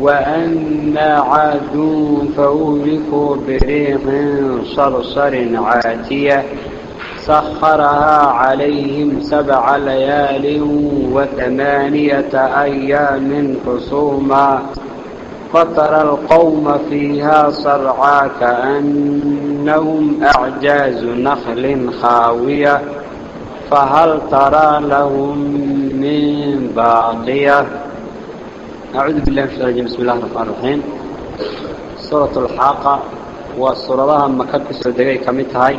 وأما عاد فأهلكوا بريح صرصر عاتية. سخرها عليهم سبع ليال وثمانية أيام حصوما فترى القوم فيها صرعا كأنهم أعجاز نخل خاوية. فهل ترى لهم من باقية؟ أعوذ بالله من الشيطان الرجيم. بسم الله الرحمن الرحيم. سورة الحاقة. وسورة مكة سوداء كمتهاي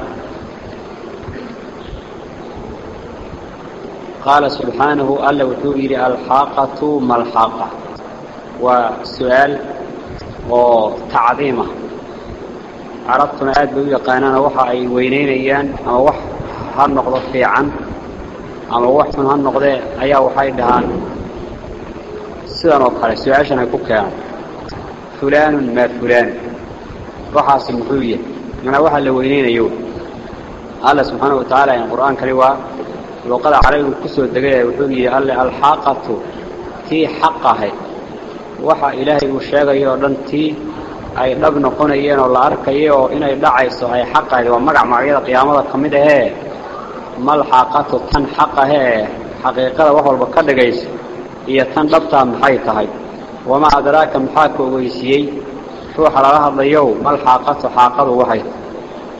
قال سبحانه ألا وحوير الحاقة ما الحاقة؟ وسؤال وتعظيمه عرفتنا آد بيو يقانانا وحا أي وينين أيان؟ أما وح هالنقضة في عن. أما وح من هالنقضة أيا وحاي دهان سيدان وقال سؤاشنا كوكيان فلان ما فلان وحاس محوية من وحا اللي وينين أيوه الله سبحانه وتعالى يعني القرآن كريوا وقال عليه الكسر الدقيقة وحوية الحاقة تي حقها waxa ilaahay uu sheegayo dhantii ay dhab noqonayeen oo la arkayo oo inay dhacayso ay xaqayd waa magac magacyada qiyaamada kamid ah mal xaqatu tan xaqahe يتن ضبطا محيطة وما أدراك محاك وغيسيي. روح لها ضيو ما الحاقة حاقة وحيطة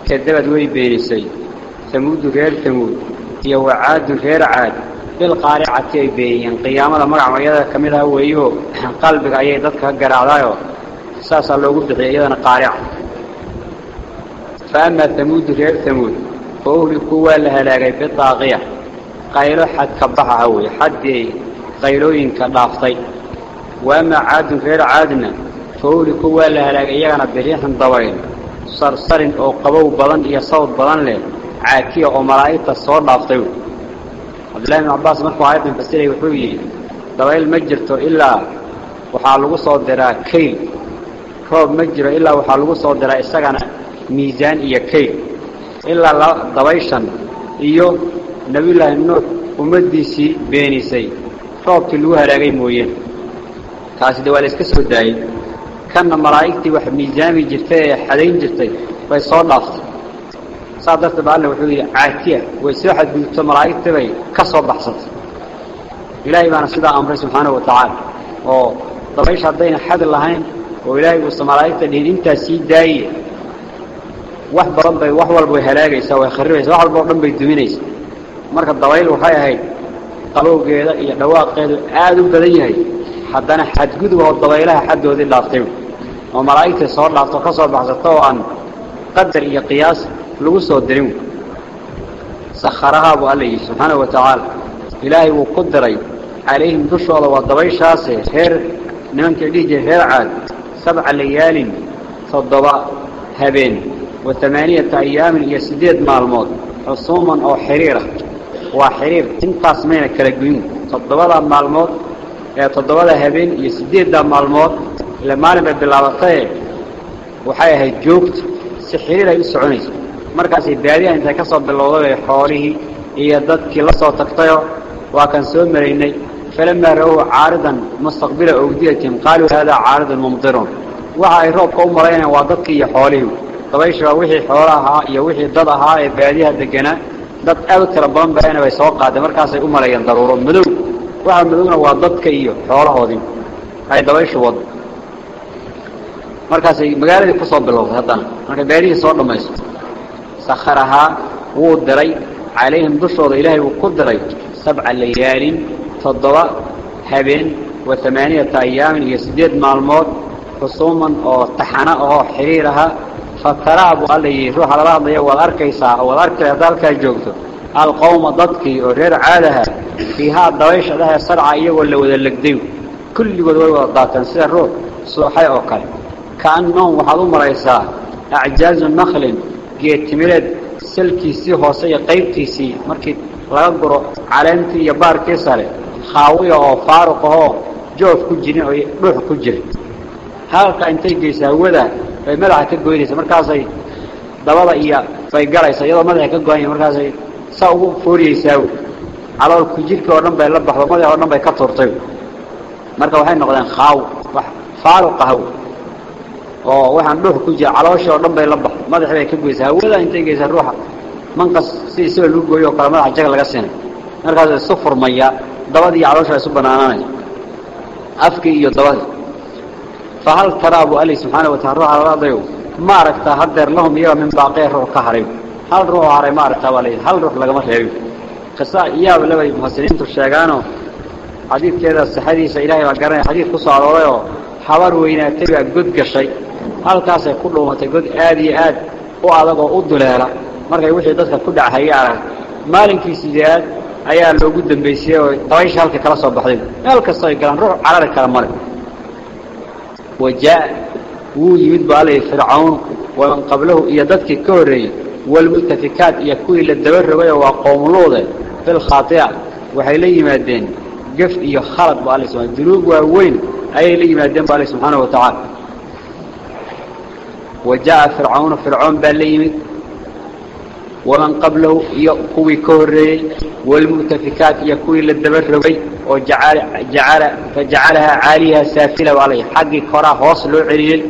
كذبت وي بيريسي ثمود غير ثمود. يو عاد غير عاد. بالقارعة بيين. قيامة مرع ويدا كميلا هو ايو قلبك إيه ضدك هكرا عدايو ساسا لو قلت أيضا قارعة. فأما ثمود غير ثمود فأهل قوة لها لغي بطاقية قيلو حد كبح هوي حد qaylooyinka dhaaftay. Waamaa caadun reer caadna fauliku waa la halaagay iyagana biriixin dabayl sarsarin oo qabow badan iyo sawd badan leh caakiya oo malaa'igta soo dhaaftay. Cabdullahi bn cabbaas markuu aayaddan fasiray wuxuu yidhi dabayl ma jirto ilaa waxaa lagu soo diraa kayl. Roob ma jiro ilaa waxaa lagu soo diraa isagana miisaan iyo kayl. Ilaa dabayshan iyo nebiyulaahi nuux ummaddiisii beenisay roobkii lagu halaagay mooye. Taasi de waa la iska soo daayey kanna malaa'igtii wax miisaami jirtay ee xadayn jirtay bay soo dhaaftay. Saa darteed ba alla wuxuu yidhi caatiya way soo xadgudubto malaa'igtii bay ka soo baxsatay. Ilaahay baana sidaa amray subxaanahu wa tacaala. Oo dabaysh haddayna xadi lahayn oo ilaahay uusa malaa'igta dhihin intaa sii daaye. Wax badan bay wax walba way halaagaysaa way kharribaysa wax walba o dhan bay duminaysaa. Marka dabayl waxay ahayd qalowgeeda iyo dhawaaqeedu aad u badan yahay haddana xadgudub oo dabaylaha xaddoodii dhaaftay oo malaa'igta soo dhaafto ka soo baxsato oo aan qadar iyo qiyaas lagu soo dirin sakharaha buu alla yidhi subxaana wa tacaala ilaahay wuu ku diray calayhim dushooda waa dabayshaase reer nimankii dhihi jiray reer caad sabca layaalin toddoba habeen wa tamaaniyata ayaamin iyo siddeed maalmood xusuuman oo xiriirah وحرير تنقص مين كرقين تضبال المالموت تضبال هبين يسديد دا المالموت لما نبع بالعبطيه وحايا هاي جوكت سحرير يسعوني مركزي بادي انت كصب بالوضوء حواليه هي ذاتك لصو تقطيه وكان سومر اني فلما رأوا عارضا مستقبلة اوديه تنقالوا هذا عارض ممضرون وحايا روب قوم رأينا وضاتك يحواليه طبعا يشرا وحي حوالها يوحي ضدها بادي هاي ay dad aad u tira badan baana bay soo qaadeen markaasay u maleeyeen daruuro madow waxa madowna waa dadka iyo xoolahoodii ay dabayshu wado markaasay magaaladii ku soo bilowday haddana markay baadiyihii soo dhammayso sakharahaa wuu diray calayhim dushooda ilaahay wuu ku diray sabca layaalin toddoba habeen wa amaaniyata ayaamin iyo siddeed maalmood xusuuman oo taxana ahoo xiriir aha فتراب علي روح على الله والأركيسة والأركي ذلك الجوكتو القوم ضدكي وغير عالها فيها الضويشة لها سرعة إيه واللو ذلك ديو. كل يقول وضعتا سيروح سوحي اوكال كأنهم وحظوم رئيسا إعجاز النخل. يتملد سلكي سي حسي قيبتي سي. مركي لغبرو علامتي يبار كيسالي خاوية أو فارقه جوف كجنعي روح كجنعي هالك انتي جيسا وذا ay madaxa ka goynaysa markaasay dabada iyo bay galaysa iyadoo madaxa ka go'an markaasay saa ugu fooriyaysaa calool ku jirka oo dhan bay la baxdo madaxa oo dhan bay ka turtay marka waxay noqdeen khaaw wax faaruq ah oo waxaan dhuux ku jira caloosha oo dhan bay la baxdo madaxa bay ka goysaa wada intay geeysaa ruuxa manqas si isoo lagu gooyo kala madaxa jaga laga siinay markaas soo furmaya dabadii caloosha ay soo banaananay afkii iyo dabadii fahal taraa buu ali subxaana wataala ruuxa la hadlayo ma aragtaa hadeer lahum iyaga min baaqee ruux ka haray hal ruux oo haray ma aragtaa baa layidhi hal ruux lagama reebin qisa iyaaba labay muxasiniintu sheegaanoo xadiidkeeda saxadiisa ilaahay baa garanaya xadiid ku soo arooray oo habar weynaatay baa god gashay halkaasay ku dhuumatay god aad iyo aad u adag oo u duleela markay wixii dadka ku dhachay arag maalinkii ayaa loogu dambaysiyey oo dabaysha halka kala soo baxday meel kastoo ay ruux carari kala male وجاء ويمد بالي فرعون ومن قبله يددك كوري والمتفكات يكوي للدبر وقوم لوضه في الخاطئة وحي لي مادين قف إيا خلط بألي سبحانه دلوق وين أي لي مادين بألي سبحانه وتعالى. وجاء فرعون فرعون بألي ومن قبله يقوي كوري والمتفكات يكون للدبر وجعل جعل فجعلها عالية سافلة عليه حق كرا هوس لو عليل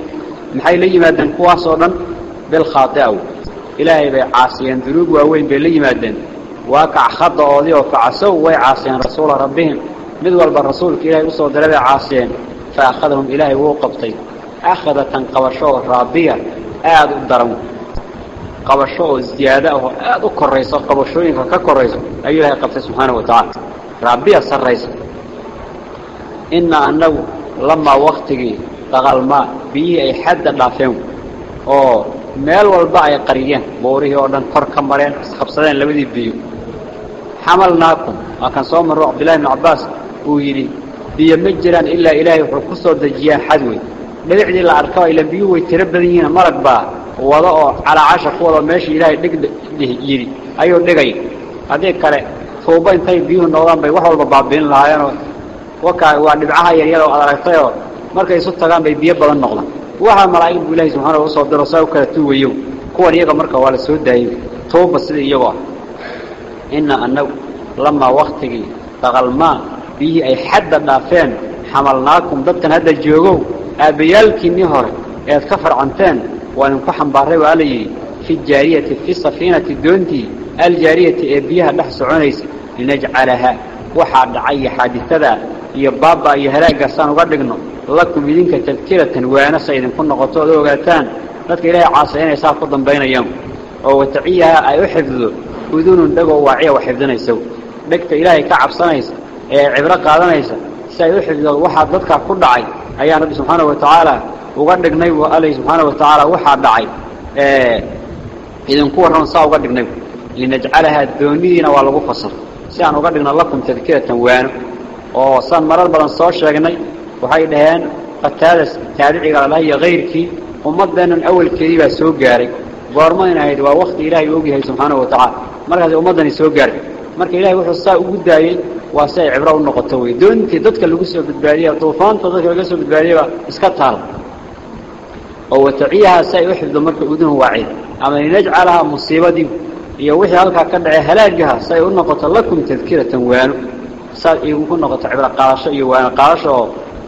مخاي لا يمادن كو اسودن بالخاطئ إلهي بي عاصيان ذنوب وأوين بي لا يمادن واقع خطاودي أو كعسو وي عاصيان رسول ربهم. مد ول بالرسول كيلاي وسو دربا عاصيان فأخذهم إلى إلهي وقبطي. اخذت قوشو رابية. اعد الدرم. Subxaanahu wa tacaala raabiya sarraysa inna annagu lamaa waktigii daqalmaa biyihii ay xadda dhaafeen oo meel walba ay qariyeen buurihii oo dhan kor ka mareen isqabsadeen labadii biyo xamalnaakum waa kan soo marro cabdillahi ibnu cabbaas uu yidhi biyo ma jiraan ilaa ilaahay wuxuu ku soo dejiyaa xad wey dhibicdii la arkaba ila biyuhu way tiro badan yihiin malag baa wada oo calaacasha ku wado meeshii ilaahay dhig yidhi ayuu dhigay haddii kale tuubo intay biyuhu noqdaan bay wax walba baabiin lahaayeenoo wakaa waa dhibcaha yaryar oo aad aragtayoo markay isu tagaan bay biyo badan noqdaan waxaa malaa'ig buu ilaahay subxaanahu usoo diro saa u kala tuuwayo kuwan iyaga marka waa la soo daayey tuuba sida iyagoo ah inna annagu lamaa waktigii daqalmaa biyihii ay xadda dhaafeen xamalnaakum dadkan hadda joogow aabbayaalkiinnii hore ead ka farcanteen وأن كحن باري وعلي في الجارية في صفينة الدونتي الجارية أبيها لحس عنيس لنجعلها. وحد عي حادثة ذا. يا بابا يا هلاك صان وغدقنا لكم منك تذكرة وأنا سيدا كنا غطوة وغلتان لك إلهي عاصينا يسافضا بين يوم. أو تعيها اي احفظه اذن دقوا واعية وحفظنا يسو لكت إلهي كعب صانيس إيه، عبرق هذا نيسا سيحفظ. وحاد ذكر كل عي أيها ربي سبحانه وتعالى. Subxaana wa uga dhignay bu alay subxaana wa tacaala waxaa dhacay idinku warran saa uga dhignay linajcalahaa doonidiina waa lagu fasar si aan uga dhigno lakum tadkiratan waano oo saan marar badan soo sheegnay waxay dhaheen qataada taabiciga lalaha iyo kayrkii ummaddeennan awalkeedii baa soo gaaray goormayna ahayd waa wakti ilaahay og yahay subxaanahu watacaala markaas ummaddani soo gaaray marka ilahay wuxuu saa ugu daayey waa si ay cibro u noqoto wey doontii dadka lagu soo badbaadiya duufaanta dadka laga soo badbaadiyaba iska taal أو تعيها سيحفظ مرك أذنه وعيد أما نجعلها مصيبة هي وحي هلك كدع هلاجها سيقول نقط لكم تذكرة وان صار يقول نقط عبر قاش وان قاش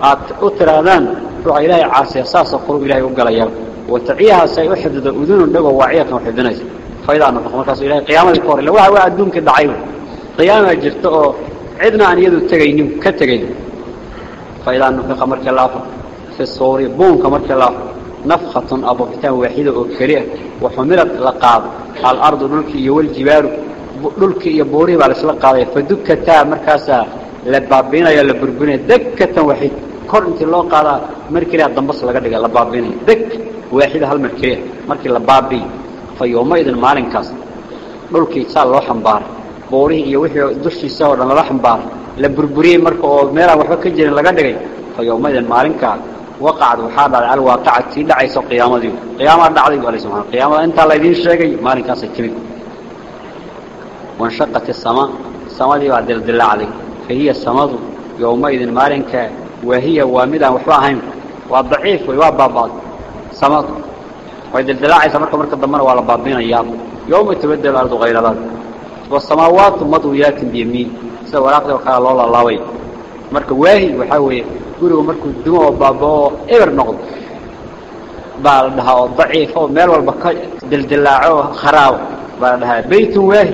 أت أترادن رعي لا يعاس يساس قرب إلهي وقليل وتعيها سيحفظ أذنه لو وعيت وحفظنا فإذا أنا فخمر كاس إلهي قيام الكور لو هو عدوم كدعيه قيام الجرت عدنا عن يد التجين كتجين فإذا أنا فخمر كلافه في الصور بوم كمر كلافه نفخة أبوكتها واحدة وكلية وحملت لقاض على الأرض للك إيه والجبار للك يبوري إيه على سلق قاضي. فدكتا مركزة لبابين يا لبربين دكة واحدة كرنت الله قال مركلة ضمبص لقدر لبابين دك واحدة هالمركلة مركلة بابي في يوم أيضا ما لنكاس للك يتسال إيه الله حمبار بوري يوحي دوش يساور الله حمبار لبربري مركو ميرا وحكجر لقدر في يوم أيضا ما لنكاس وقعد وحاد على الواقع تيدا عيسى قيامة دي قيامة دعدي قال سبحانه. قيامة أنت الله يدين شيء ما نكاس التمي وانشقت السماء. السماء دي بعد الدل عليه فهي السماء يومئذ مالك. وهي وامدة وحواهم والضعيف ويوابا بعض سماء وإذا الدل عيسى مركب مركب ضمنا وعلى بعضين أيام. يوم تبدل الأرض غير ذلك والسماوات مضويات بيمين. سوى راقد وقال الله الله وي. مركب واهي وحاوي gurigu markuu dumo oo baabao eber noqdo baa la dhahaa oo daciif oo meel walba ka dildilaaco kharaabo baa la dhahaa baytun waahi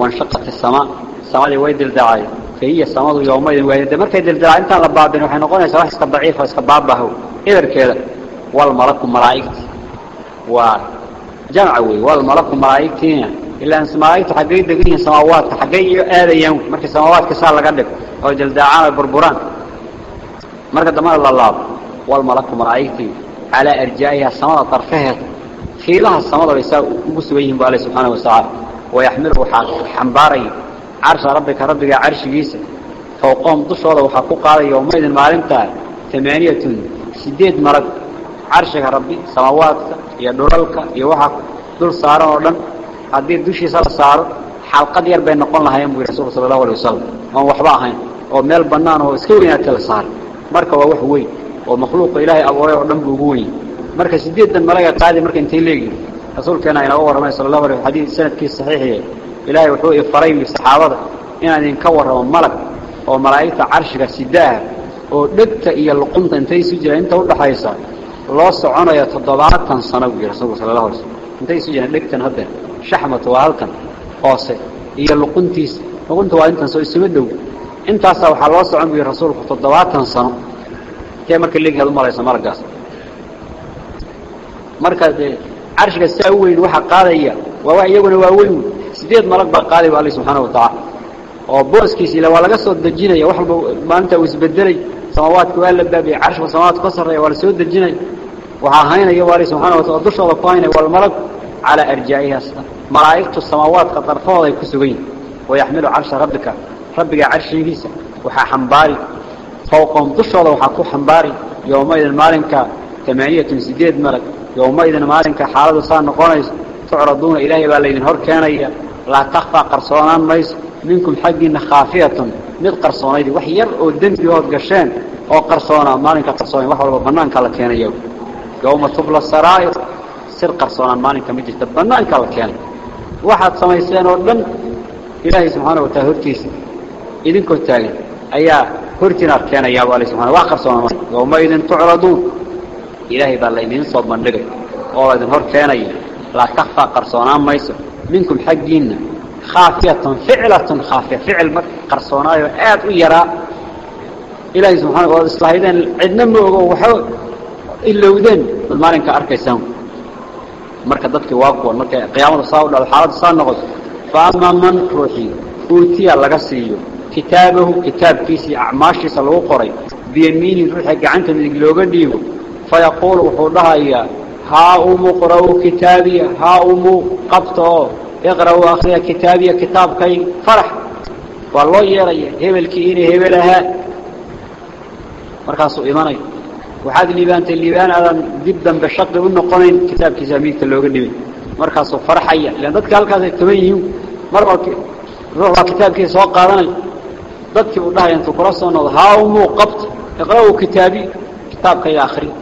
wanshaqat الsamaa samadii way dildilaacay fahiya samadu yowmaydin waahi de markay dildilaac intaan la baabin waxay noqonaysaa wax iska daciif oo iska baabaho eberkeeda walmalaku malaa'igti waa jamca wey walmalaku malaa'igtiina ilaa malaa'igtu xaggay degan yihiin samaawaadka xaggay iyo aadayaan markii samaawaadka saa laga dhigo oo jildaacaan burburaan marka dambana la laabo walmalaku malaa'igtii calaa arjaa'iha samada darfaheeda fiilaha samada bay saa ugu sugan yihiin bu alle subxaana watacaala wayaxmilu waxaa xambaaraya carsha rabbika rabbiga carshigiisa fowqahum dushooda waxaa ku qaadaya yowmaydin maalintaa amaaniyatun sideed malag carshiga rabbi samaawaadka buu rasuulku sala allahu alay wasalam oon waxba ahayn oo meel bannaan oo iska weynaatay la saaray marka waa wax weyn oo makhluuqa ilaahay abuuray oo dhan buu ugu weyn marka sideedan malaga qaadi marka intay leeyihin rasuulkeena inaga warramay sala allahu alayh xadiid sanadkiisa saxiixiye ilaahay wuxuu ifaray saxaabada inaan idinka warramo malag oo malaa'igta carshiga sidaaha oo dhegta iyo luqunta intay isu jiraan inta udhaxaysa loo soconayo toddobaatan sano buu yihi rasuulku sala allahu alay slam intay isu jiraan dhegtan haddeen socon buu yihi rasuulku toddobaatan sano intee marka leegyaad umalaysa malagaas marka dee carshiga saa weyn waxa qaadaya waa wax iyaguna waa weyn sideed malag baa qaaday ba alle subxaana watacaala oo booskiisa ila waa laga soo dejinaya wax walba maalinta uu isbedelay samaawaadka waa la baabiyey carshiga samaawaadka ka sarreeya waa la soo dejinaya waxaa haynaya waa alle subxana watacala dushooda ku haynaya walmalag calaa على أرجائها. مرايكت السماوات قطر فوضي كسوين ويحملوا عرش ربك. ربك عرش يهيسا وحا حنباري. فوقهم دشوا وحاكو حنباري. يوم إذن مالنك تمانية سديد ملك. يوم إذن مالنك حالة صان قونيس تعرضون إلهي بالليل هور كانية لا تخفى قرصانان ميس. منكم حقين خافية. من قرصاني دي وحير ودن في وقت قشان وقرصانا مالنك قرصاني وحور وبنانك لكينا يوم يوم تبلى السرائط سر قرصونا مالين كمجلس تبنى انك الكيان يعني. واحد سميسين ودن إلهي سبحانه وتعالى هرتيس. إذن كنت تاقين أي هرتنا الكيان يا والي سبحانه. وقرصونا مالين وما إذن تعرضون. إلهي بالله من صوب من رقل أولا إذن هر كياني لا تخفى قرصونا مايسو منكم حقين. خافية فعلة خافية. فعل قرصونا وآت ويرا. إلهي سبحانه وتعالى إذن عدنا من وحو إلا وذن المالين كأركي سامو marka dadkii waa kuwan markay qiyaamada saa u dhado xaaladda saa noqoto fa amaa man ruuxii uutiya laga siiyo kitaabahu kitaabkiisii acmaashiisa lagu qoray biyamiinihi ruuxa gacanta midig looga dhiibo fayaquulu wuxuu dhahayaa haa umuu qra'uu kitaabiya haa umuu qabta oo iqra'uu akriya kitaabiya kitaabkay farax waa loo yeelaya hebelkii inay hebel ahaa markaasuu imanay وحاد الليبان تالليبان أذن جدا بالشق بأنه قرين كتاب كزامية اللوغة النبي مركز فرحية. لأن ذاتك هالك هذا التميه مركز روح كتاب كي سواقه راني ذاتك الله ينتوك رسونا هاو موقبت اقرأوا كتابي. كتاب يا آخرين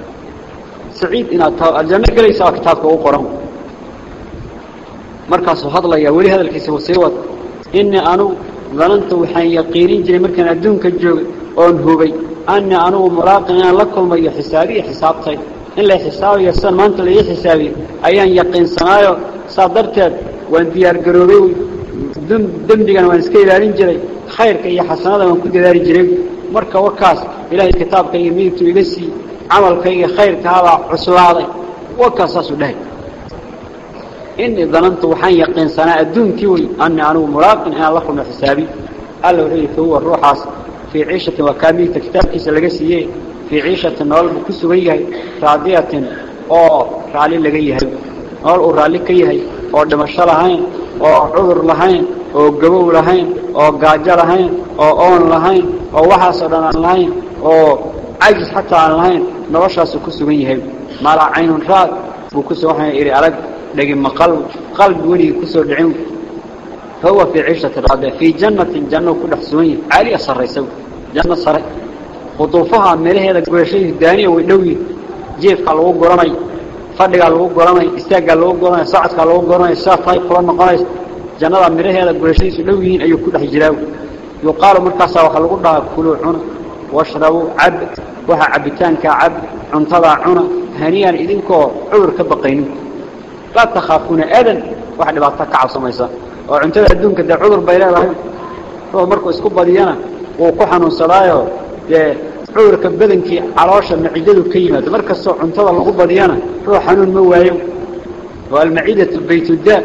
سعيد إن الجميع كتاب كتابك وقرهم مركز فضل يا ولي هذا الكيس هو سيوات إني أنا ظننت وحن يقيرين جري مركز الدنك الجوغ. وانهوبي أني أنا مراقب أن لكم أي حسابي حسابتي. إلا حسابي السن ما أنت لي حسابي. أيان يقين صنايع صدرت وأن ديار جروبي دم دم دكان وأن سكيل أرنجري خير كي يحسن هذا من كل داري جريب مركب وكاس إلى الكتاب كي يميل تبيسي عمل كي خير كهذا عسل هذا وكاس سوداي إن ظننت وحن يقين صنايع دم كوي أني أنا مراقب أن لكم حسابي. الله يثور روحه في عيشة وكامل تكتب كيس الرسية في عيشة نال بكسوية راضية أو رالي لغية هاي نال أو رالي كي هاي أو دمشة لهاين أو عذر لهاين أو قبو لهاين أو قاجة لهاين أو أون لهاين أو وحاصران لهاين أو عجز حتى عن نوشا نوشة سكسوية هاي مالا عين راد بكسوحي إري عرق لغي مقلب قلب ولي كسو دعيم. هو في عيشة الرادة في جنة جنة كل حسوين عالية صار يسوي جنة صار خطوفها مره هذا كل شيء دانية ودوي جيف قالوا قرنay istaaga loo qoranay saacadka loo qoranay saafay qoran noqonay jannada miraheeda gurashiisu dhow yihiin ayuu ku dhex jiraa yuqaal markaas waxa lagu dhahaa kulu cuna washrabu ab waxa cabitaanka ab cuntada cuna haniyan idinkoo cudur ka baqaynin la takhafuna adan waxa dhibaato ka cabsamaysa oo cuntada adduunka da cudur bay leedahay oo markuu isku badiyana uu ku xanuunsadaayo ee cudurka badankii caloosha maciidadu ka yimaado markastoo cuntada lagu badiyana ruux xanuun ma waayo waa almaciidatu baytuddaa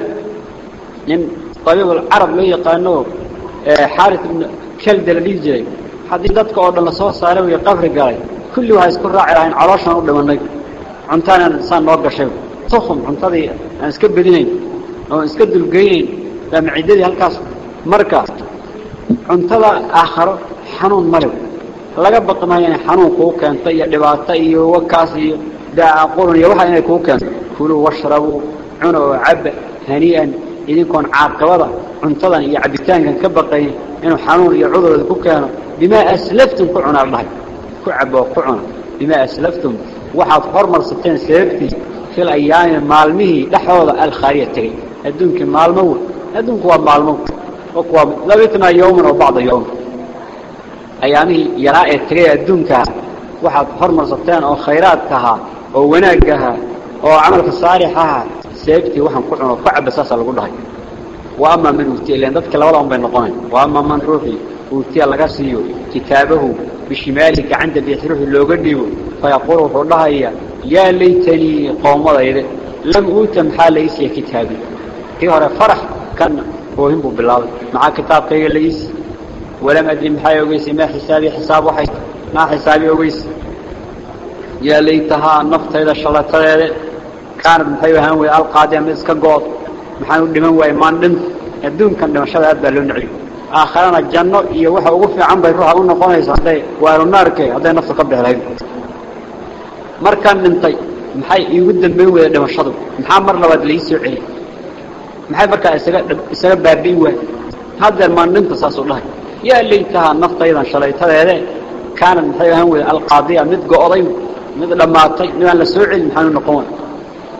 nin alcarab loo yaqaano xaaris ibn kalda la dhihi jiray haddii dadka oo dhan lasoo saaray way qabri galay kulli waxay isku raaci lahayn calooshaan u dhimanay cuntaanan saan noo gashay tukhum cuntadii aan iska bedinayn oo iska dulgeynayn فمعدتي هالكاس مركا أنت لا آخر حنون مرو لقبط ما يعني حنون كوكا طي دباطي وكاسي دا أقول يروح يعني كوكا كلوا واشربوا عنوا عب هنيئا. إذا كان عاقبة أنت لا يعبد تاني كبرقي إنه حنون يعذر كوكا بما أسلفتم قعنا الله. كعب وقعنا بما أسلفتم. واحد فرمر ستين سلفتي في الأيام المالمه لحوض الخارية تغيب. الدنك المالموه adduunku waa maalmo waa labitnaa yowman oo bacda yowm ayaamihii yaraa ee tegay adduunka waxaad hormarsateen oo khayraadka ahaa oo wanaagga ahaa oo camalka saalix ahaa seebtii waxaan ku cuno ku caba saasa lagu dhahay wa ama man uutiya ilan dadka labada un bay noqonayn wa ama man ruuxii uutiya laga siiyo kitaabahu bishimaali gacanta bixi ruuxii looga dhiibo fayaquulu wuxuu dhahaya yaa kana oohin buu bilaabay. Maxaa kitaabkayga la iisi walam adri maxaa ogeysay? Maa xisaabii xisaab waay maa xisaabii ogeysay? Yaa laytahaa naftayda shalatadeede kaanad maxay ahaan wey alqaadiya mid iska go-od? Maxaan u dhiman waayey maan dhinta adduunkan dhimashada aad baa loo neciyey aakharana janno iyo waxa ugu fiican bay ruuxa u noqonaysa hadday waalunaarke hadday naftu ka bexlayd markaan dhintay maxay iigu dambeyn weyda dhimashadu? Maxaa mar labaad laii soo celiyay ننطي محاي يود الميوه دمان شضو محاي مر لواد ليسي علي محاي مركا إسكا بابيوه هذا ما ننطي ساسو الله يا ليتها النفط أيضا شريتها هذا كانت محيوها هو القاضية مد قاضي مد لما أطي نوان لسوعي محانو نقوم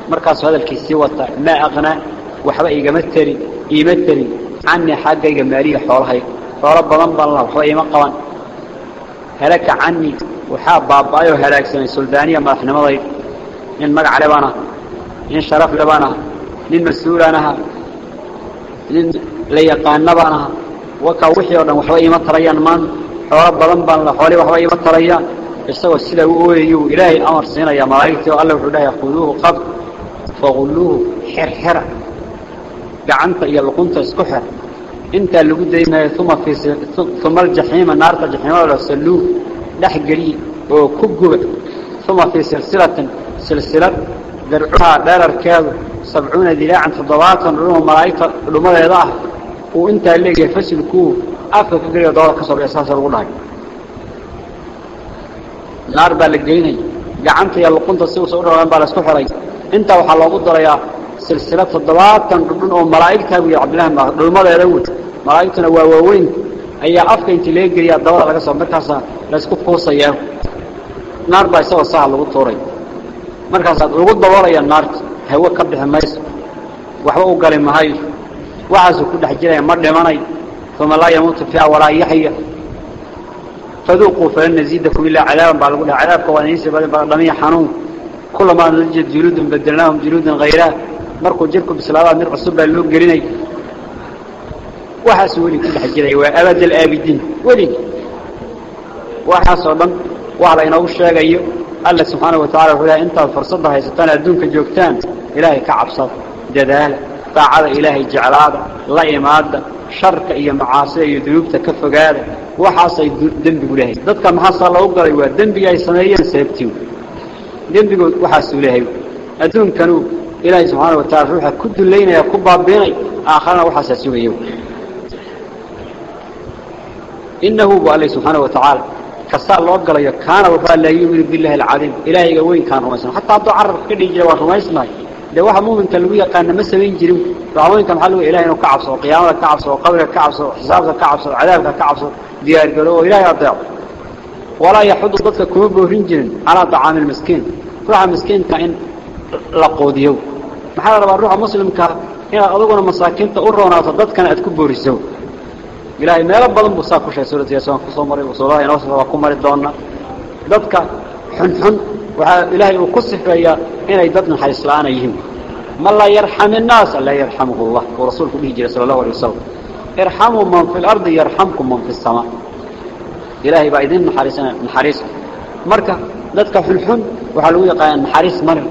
مركز هذا الكيسي وطا ما أغنى وحبا إيقامتري إيمتري عني حاجة إيقامارية حولها فرب ضنب الله وحبا إيمان قوان هلك عني وحاب بابايو هلاك سنة سلدانية ما إحنا مضي من مقع لبانا من شرف لبانا نن ليا قان نبانا وكوحيه ونوحوا إما تريان من رب ضمبان لحولي وحوا إما تريا. استوى السلو ويو إلهي أمر سينا يا مرايتي وقال له الله يخذوه قد فغلوه حر حر قعنت إيا لقنت اسكحر. انت اللي قد إما ثم في س... ثم الجحيم النار تجحيم ولا سلوه لحقري وكبه ثم في سلسلة سلسلة درعها دار الكاذب. 70 diraacan toddobaatan ruux malaa'igta dhumadeeda ah وانت اللي جاي فسلكوه افك قريه دولة كسر أساس الغلاي نار بالجيني قعنت يا لقنت سو سو ران بالاسكو خري انت dhudhun oo malaa'igta iyo abdullah ma dhulmadeeda wad malaa'igtuna waa waaweyn ayaa afka inta leey gariya dabada laga soo markaas la isku qoosaya naar baa soo saah lagu tooray markaas aad ugu daboolaya naarta ka bixi mayso waxba u galay mahay وعزو كل حجرة مر لمني ثم لا يموت فيها ولا يحيى. فذوقوا فلن نزيدكم إلا عذابا بعد قول عذابك ونيس بعد حنون كل ما نجد جلود بدلناهم جلودا غيرها مركوا جلكم بسلامة نرقى الصبح اللوق قريني. وحسوا لي كل حجرة وأبد الآبدين. ولي. وحسوا لهم وعلى إنه الشيء الله سبحانه وتعالى وحده أنت فرصدها يستان أدونك جوكتان. إلهي كعب صد جدالة طاعة إلهي جعلاده لا إمادة شرك إيا معاصي إيا ذنوبتا كفقاده وحاصي دنبي إلهي. ذاتك محاصة الله أقرأي ودنبي أي سنيين سيبتيو دنبي وحاسو إلهي. أدون كانوا إلهي سبحانه وتعالى روحا كد اللينا يقبع بيني آخرنا وحاسة سويه إنه بألي سبحانه وتعالى. كسال الله قال كان وفعل لا يؤمن بالله العظيم. إلهي وين كان رميسنا. حتى أدو عرف كده يجري ورميسنا ده واحد مؤمن تلوية كان مسوين جريم رعوين كان حلو إلهي إنه كعبصه وقيامة كعبصه وقبر كعبصه وحسابه كعبصه وعذابك كعبصه ديار قالوا إلهي أضيع ولا يحض ضدك كوب ورنجل على طعام المسكين روح المسكين كأن لقوديو maxaa la rabaa ruuxa muslimka inaad adaguna masaakiinta u roonaato dadkana aad ku booriso ilaahay meelo badan buu saa ku sheegay suurada yaasaan ku soo maray wasoobaha inoo soo ku mari doona dadka xun وإلهي وقصف بي إن أي ببن حيث لا ما الله يرحم الناس؟ الله يرحمه الله. ورسولك به صلى الله عليه وسلم ارحموا من في الأرض يرحمكم من في السماء. إلهي بايدين محارسنا محارس مركة ذاتك في الحن وحلوية قيان محارس مرن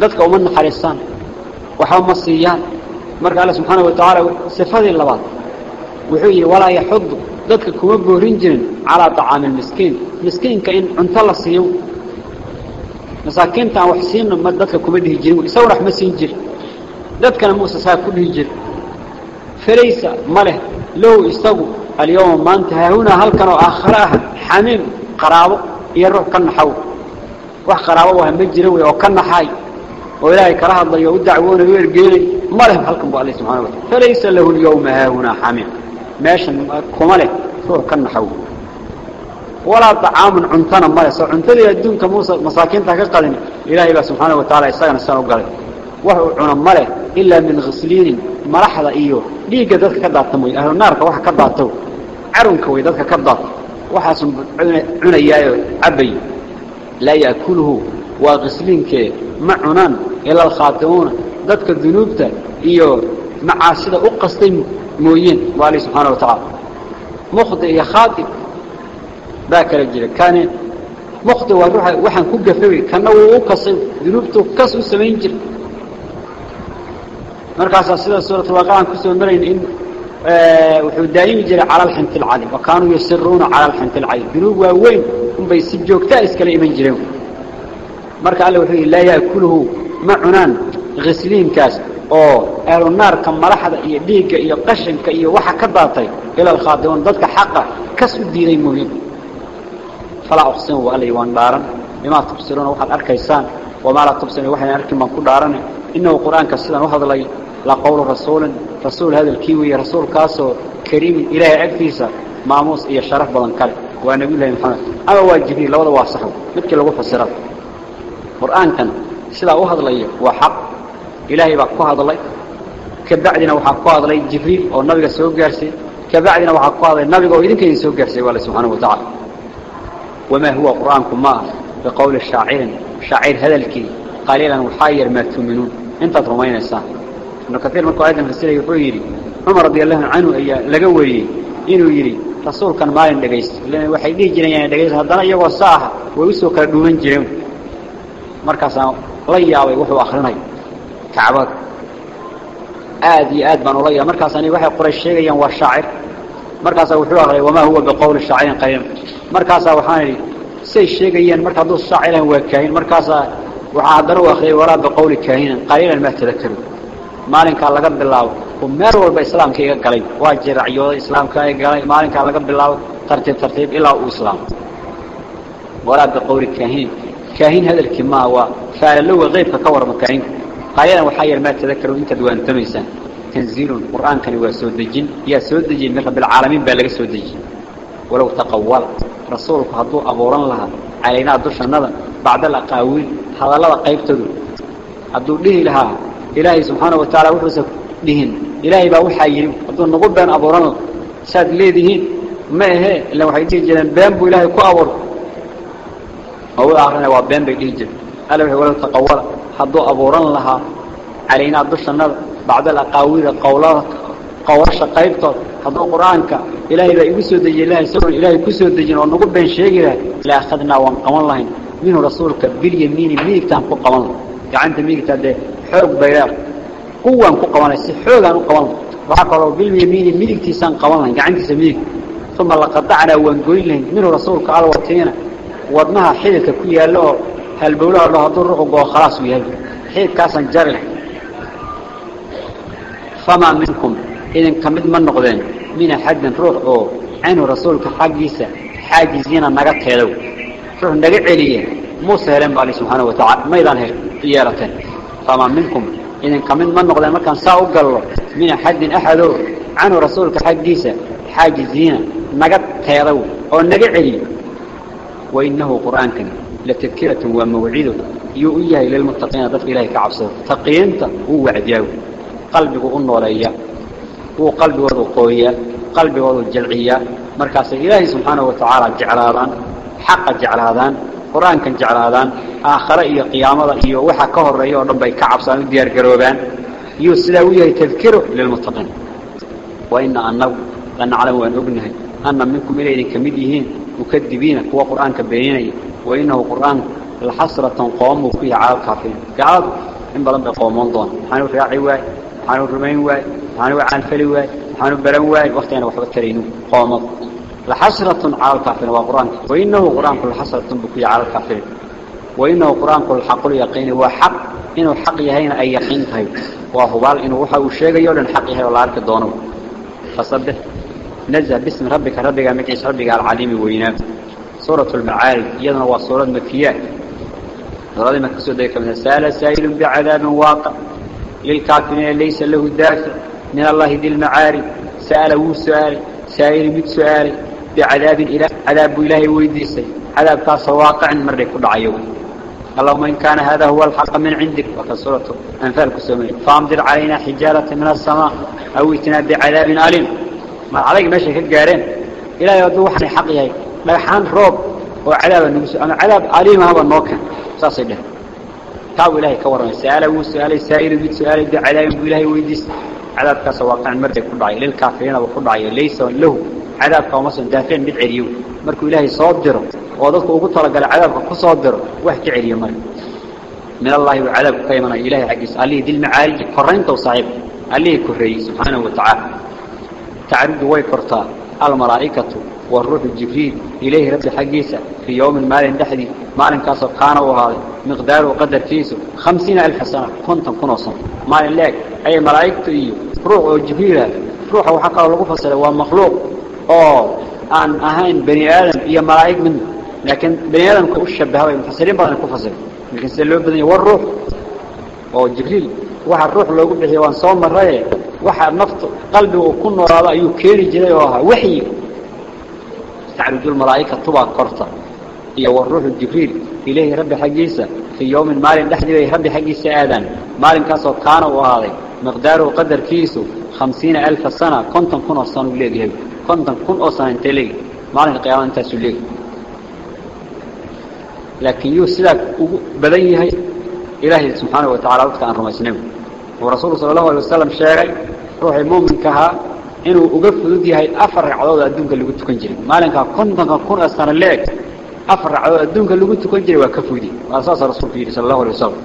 ذاتك أمان محارسان وحوم الصيان مركة الله سبحانه وتعالى سفاد اللبات وحي ولا يحض. ذلك كمبه رنجن على طعام المسكين. المسكين كإن أنت الله سيو. مساكين تاع وحسين ما ذلك كمبه رنجن يسور حمسين جر ذلك موسى سا كله فليس مله لو يستغو اليوم ما انتهى. هنا هل كانوا آخراها حميم. قرابه يروح كنحو وح قرابه وهم يجروا وكنحاي وإلهي كراه الله. يودعونه ويرقيني مره هل كنبه عليه سبحانه وتعالى. فليس له اليوم. ها هنا حميم. Meeshan kuma leh ruux ka naxaw wala ta'amun cuntana ma leh soo cuntadii adduunka muusa masaakiinta ka qadin ilaahay baa subhanahu wa ta'ala isagana soo galay wax uu cuna ma leh illa min ghislin maraxda iyo dhiiga dadka ka daatay ahlu naarka wax ka daato carunka way dadka ka daato waxaas cunayaayo cabay لا يأكله إيو معاسدة أقصتين مويين والي سبحانه وتعالى. مخطئ يا خاطئ ذاك الرجل كان مخطئ وروح وحن كوكا فوي كان أقصي ذنوبته كسو سمين جل مركز سيدة سورة الواقع كسو مرين إن آه وحو دائم جري على الحنت العالي. وكانوا يسرون على الحنت العالي. ذنوب وين bay si joogta iskala iman jireen marka alle wuxuu la yaakuluhu macunaan ghisliinkaas oo ahlu naarka malaxda iyo dhiigga iyo qashinka iyo waxa ka daatay ila al-khadimun dadka xaqa kas u diiday muhiim fala aqsimu wa alay wan daaran bima tubsiruna waxaad arkaysaan wama la tubsiruna waxaan arkin man ku daaran inuu quraanka sidan u hadlay la qowlu rasuulin rasuul hada alkiwi rasuul kaaso kariim ilaahay agtiisa maamuus iyo sharaf badan kale ونبي الله محمد أما واجبي لو هذا واصحه مثل لو فسره القرآن كان سلا وهذا لي إلهي بقى هذا لي. كبعدنا وحق هذا لي جبريل أو النبي سوق جالسي كبعدنا وحق هذا النبي كان يسوق جالسي والله سبحانه وتعالى. وما هو قرآنكم ما بقول الشاعر شاعر هذا الكي قليلا وحاير ما تؤمنون. انت ترمين الساعة إنه كثير من في السيرة يقول عمر رضي الله عنه لقوي إنه يري. rasuulkan maalin dhageysto ilaa waxay dhigi jireen dhageysto hadana iyagoo saaha way u soo kala dhuuman jireen markaas la yaabay wuxuu akhrinay كعبات. آدي آد بن ريا مركز أني واحد قريش شيعي وشاعر مركز أو حواري وما هو بقول الشاعرين قيم. مركز أو حاني سي شيعي مركز دو الشاعر وكاهن مركز وعادر وخي ولا بقول كاهن. قليلا ما تذكر. مالن قال لقد بالله. ومر ولا بإسلام كي قالي واجر عيوه إسلام كي قالي مالن قال لقد بالله. ترتيب ترتيب إلا وإسلام ولا بقول كاهن. كاهن هذا الكما هو فعل له غيب كور مكاهن قايلا وحايا ما تذكروا إنت دوان تميسا. تنزيل القرآن كان يواسو الدجين. ياسو الدجين من رب العالمين بالك سو الدجين. ولو تقول رسولك هدو أبورا لها. علينا الدرشة النظر بعد الأقاوين هذا الله قيب تدور هدو ليه لها. إلهي سبحانه وتعالى وحرسك لهن. إلهي باوحا يريم هدو النقود بان أبورا ساد ليه ديهن ما هي؟ إلا وحيتين جلان بان بو إلهي كو أبور. هو آخرنا وابان بيديه قلبه ولم تقور ابو أبوران لها علينا الدسنة بعد الأقاويل قولا قورش قيبتر حضو قرآنك إلهي لا يكسو دجي الله يسرون إلهي كسو دجينا ونقول بين شيئ لا أخذنا وانقوان الله من رسولك باليمين ميكتان قوان الله يعني أنت ميكتان ده حرق بيلاغ قوة قوان الله سحوة قوان الله وعقروا باليمين سان قوان الله يعني ثم لقد دعنا وانقوين لهم من رسولك على وقتين وضناها حيلة له له هالبولا الله ضرق وخلاص ويهل حيل كاسا جرله فما منكم إذن كمد من نقدين من حد روح أو عين رسولك حقيسة حاجزين النقط هذا روح نقع عليه موسى هلين بالله سبحانه وتعالى. ما يدان هيرتين فما منكم إذن كمن من نقضي مكان ساء قال من أحد. أحد عنه رسولك حديثة حاجزين نقط هذا ونقع عليه وإنه قرآن كان لتذكرة وموعدة يؤيه إلى المتقين. ضد إلهي كعبصه تقينت هو وعديه قلبك النورية هو قلبي وضو قوية. قلبي وضو الجلعية مركز إلهي سبحانه وتعالى جعل هذا حق جعل هذا قرآن كان جعل هذا آخر إيا قيامة إيا وحا كهر إيا وربي كعبصان ديار قروبان يسلويه تذكره للمتقين. وإن أنه لأن نعلم وأن أبنه. أن منكم إليه كمديهين مكذبين هو قرآن كبيرين وإنه قرآن الحسرة قوم فيه على الكافرين قال إن بلن بقومون دون حانو راعي واي حانو رمين واي حانو عن فلي واي حانو برن واي وقتين وحبت كرينو. قوم الحسرة على الكافرين وقرآن وإنه قرآن كل حسرة بكي على الكافرين وإنه قرآن كل حق اليقين وحق إنه حق يهين أي يقين هاي وهو بال إنه وحا وشيغ يولن حق يهين الله عارك دونه فصبح. نزل باسم ربك ربك مكيس ربك العليم وينام. سورة المعارج يدنا وصورة مكية. سورة مكة سوديك من السالة سائل بعذاب واقع. للكافرين ليس له دافع من الله ذي المعارج. سأله سؤال سائل بك سؤال. بعذاب إله عذاب إلهي ويديسي عذاب كاس واقع مرة كل اللهم إن كان هذا هو الحق من عندك. وكسورة أنفال كسومي فامدر علينا حجارة من السماء. أو اتنا بعذاب أليم. ما عليك ماشي كالجارين إلى يوضوحني حقيقي لحان روب. وعذاب النبس أنا عذاب أليم هذا النوكا ساسي له تاو إلهي كورنا. سأله وسأله سائل بيت سؤال بعذاب إلهي ويديس عذاب كاس واقع مرة كل عيل للكافرين وكل عيل ليس له. عذاب كومس دافين بدعريو مركو إلهي صادره وضدك ugu talagal cadaabka ku soo diro wax ka celiyo mar min allah wa cadaab kaymana ilaahi xaqis ali dil maarij qoraynta saaxib ali kureey subhanahu wa ta'ala تعرض ويكرتا الملائكة والروح الجبريل إليه رب حقيسة. في يوم المال دحدي مال كاسب خانه وهذا. مقدار وقدر فيسه خمسين ألف سنة. كنتم كنوصم مال لك أي ملائكة إيه روح الجبريل روح وحق الله فصل ومخلوق. أو أن أهين بني آدم هي ملائك منه. لكن بني آدم كأشبه هواي مفسرين بغن كفصل لكن سلوه بني والروح. أو الجبريل بدني والروح أو جبريل واحد الروح لو قبل حيوان صوم مرة واحد نفط قلبه وكن وراء أيو كيري جلي وها وحي تعرج الملائكة طبعا قرطة هي والروح الجبريل إليه ربي حقيسة في يوم مال نحن إليه ربي حقيسة آدم مال كاسو كان وهذا مقداره قدر كيسو خمسين ألف سنة كنتم كن أصلا وليه كنتم كن أصلا انتلي مال القيامة انت سليه لكن يوسلك بديه إلهي سبحانه وتعالى وقت أن رمسنه ورسول صلى الله عليه وسلم شاعر روح المؤمن كها إنه أقف ذي أفر عضوض الدنك اللي قلت كنجري ما لنك كنت كن أستان الليك أفر عضوض الدنك اللي قلت كنجري وكفو دي. وأساس رسول فيه صلى الله عليه وسلم.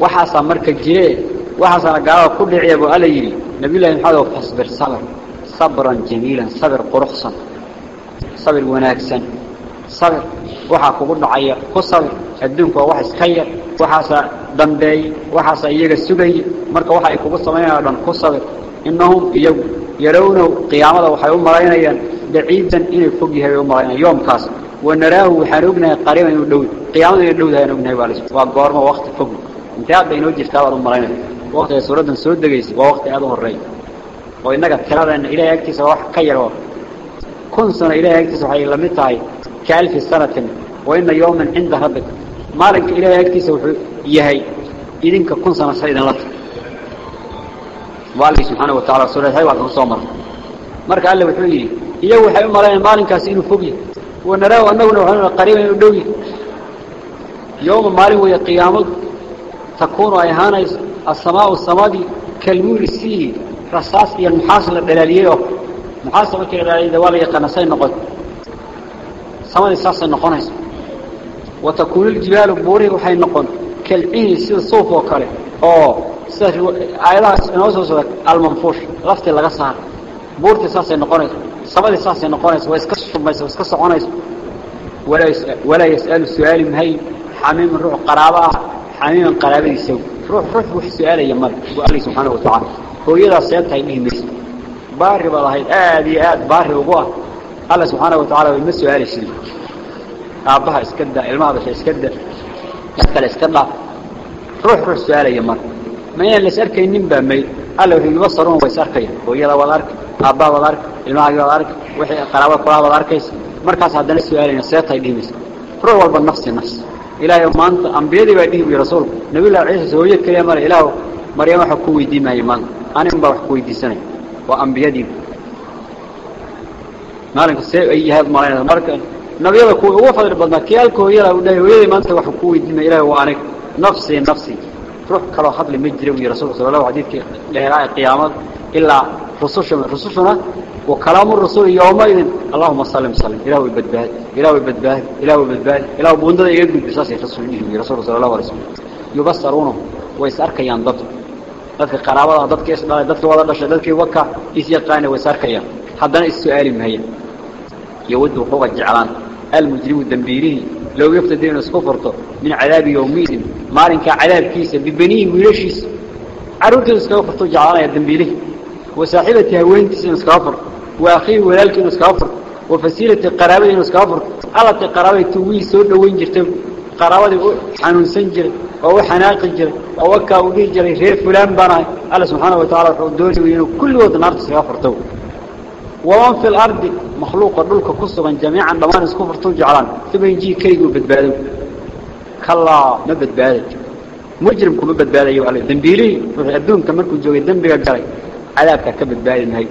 وحاسا مركز جيه وحاسا قال كل عيب علي نبي الله محمد فاصبر صبر. صبرا جميلا صبر قرخصا. صبر وناكسا. صبر. ku sabir adduunku waa wax iska yar waxaasa dambeey waxaasa iyaga sugay marka waxa ay kugu sameeyaan dhan ku sabir innahum iyagu yarawna qiyaamada waxay u maraynayaan baciidan inay fog yahay u maraynayaan yoomkaas wanaraahu waxaan ognahay qariiban inuu dhow qiyaamada inuu dhow yahay ognahay waa waa goorma waqti fog intee aad bay inoo jirtaa waad u maraynayaan waqtiga suuradan soo degaysay waa waqti aad u horeey oo inaga tiradan ilaahay agtiisa wax ka yar oo kun sano ilaahay agtiisa waxay la mid tahay كألف سنة وإن يوما عند ربك مالك إلهي أكتس يهي. إذنك كن سنة سيدا لك. والله سبحانه وتعالى سورة هاي وعلى الصومر مرك قال له وحوي إياه وحي أمرين مالك كاسين فوقي. ونراه أنه نوحنا قريبا يدوي يوم مالك وهي قيامك تكون أيهانا السماء والسماء كالمول السيه رصاص هي المحاصلة الدلالية. محاصلة الدلالية ولا يقنصين نقط سمد ساس نقونيس وتكون الجبال بوري وحي نقن. كالعين سيد صوف وكاري. اوه سيد أنا سنوزو سيد المنفوش. لفتي لغا سهر بورتي ساسي نقن سبالي ساسي نقن ويسكس شميس ويسكس عنا ولا, ولا يسأل سؤال مهي. حميم روح قرابة. حميم قرابة يسو روح روح روح سؤال يمال وقال لي سبحانه وتعالى. هو يدى السيادة يميه مرس باري بالله هاي آدي آد باري وقوة. الله سبحانه وتعالى ويمسوا آل الشريف ويمسوا هذا الشيء أبها اسكدة الماضي شيء اسكدة اسكدة اسكدة روح روح سؤال يمر ما ين لسأرك النبى مي الله في يبصرون ويسأرك ويلا والأرك أبا والأرك الماضي والأرك وحي قرابة قرابة والأركيس مركز هذا السؤال ينسيطة يديمس روح والبا النفس النفس إلى يوم أنت أنبيادي بأديه برسول نبي الله عيسى سوية كلمة إله مريم حكوي دي ما يمان أنا مبا حكوي دي سنة. وأنبيادي مالك السيء أي هذا مريم مركز. نبيضا كوي هو فضل بدنا كيالكو يلا وداي ويلي ما أنت وحكوي دي ما إله وأنا نفسي نفسي. روح كلا خط لي مجري ويا رسول صلى الله عليه وسلم. لهراء القيامة إلا رسوشنا رسوشنا. وكلام الرسول يومئذ. اللهم صل وسلم. إله يبدباد إله يبدباد إله يبدباد إله بوندد يجد بساس رسول الله رسول صلى الله عليه وسلم. يبصرونه. ويسأركيان ضد. dadka qaraabada dadka isdhalay dadka wada dhashay dadkii waka is yaqaan way sarkayaan haddana is-su'aali mahaya يود وحوق الجعلان المجرم الدنبيري لو يفتدين اسكفرته من عذاب يومئذ مالك عذاب كيسة ببنيه ويلشيس عروت اسكفرته جعلان الدنبيري. وصاحبة هوينتي اسكفر وأخيه ولالك اسكفر وفسيلة قرابة اسكفر الله قرابة توي سود وين جرتم. قرابة حنون سنجر أو حناق جر أو وكا ودي جر غير فلان بنا الله سبحانه وتعالى كل وقت نار اسكفرته ومن في الأرض مخلوق دولك كسبا جميعا دمان اسكفر تجعلان ثم يجي كيغو بدبادو كلا ما بدبادج مجرم كما بدبادايو على دنبيلي وحي ادون كمركو جوغي دنبيغا جاي عذابك كبدبادي نهي.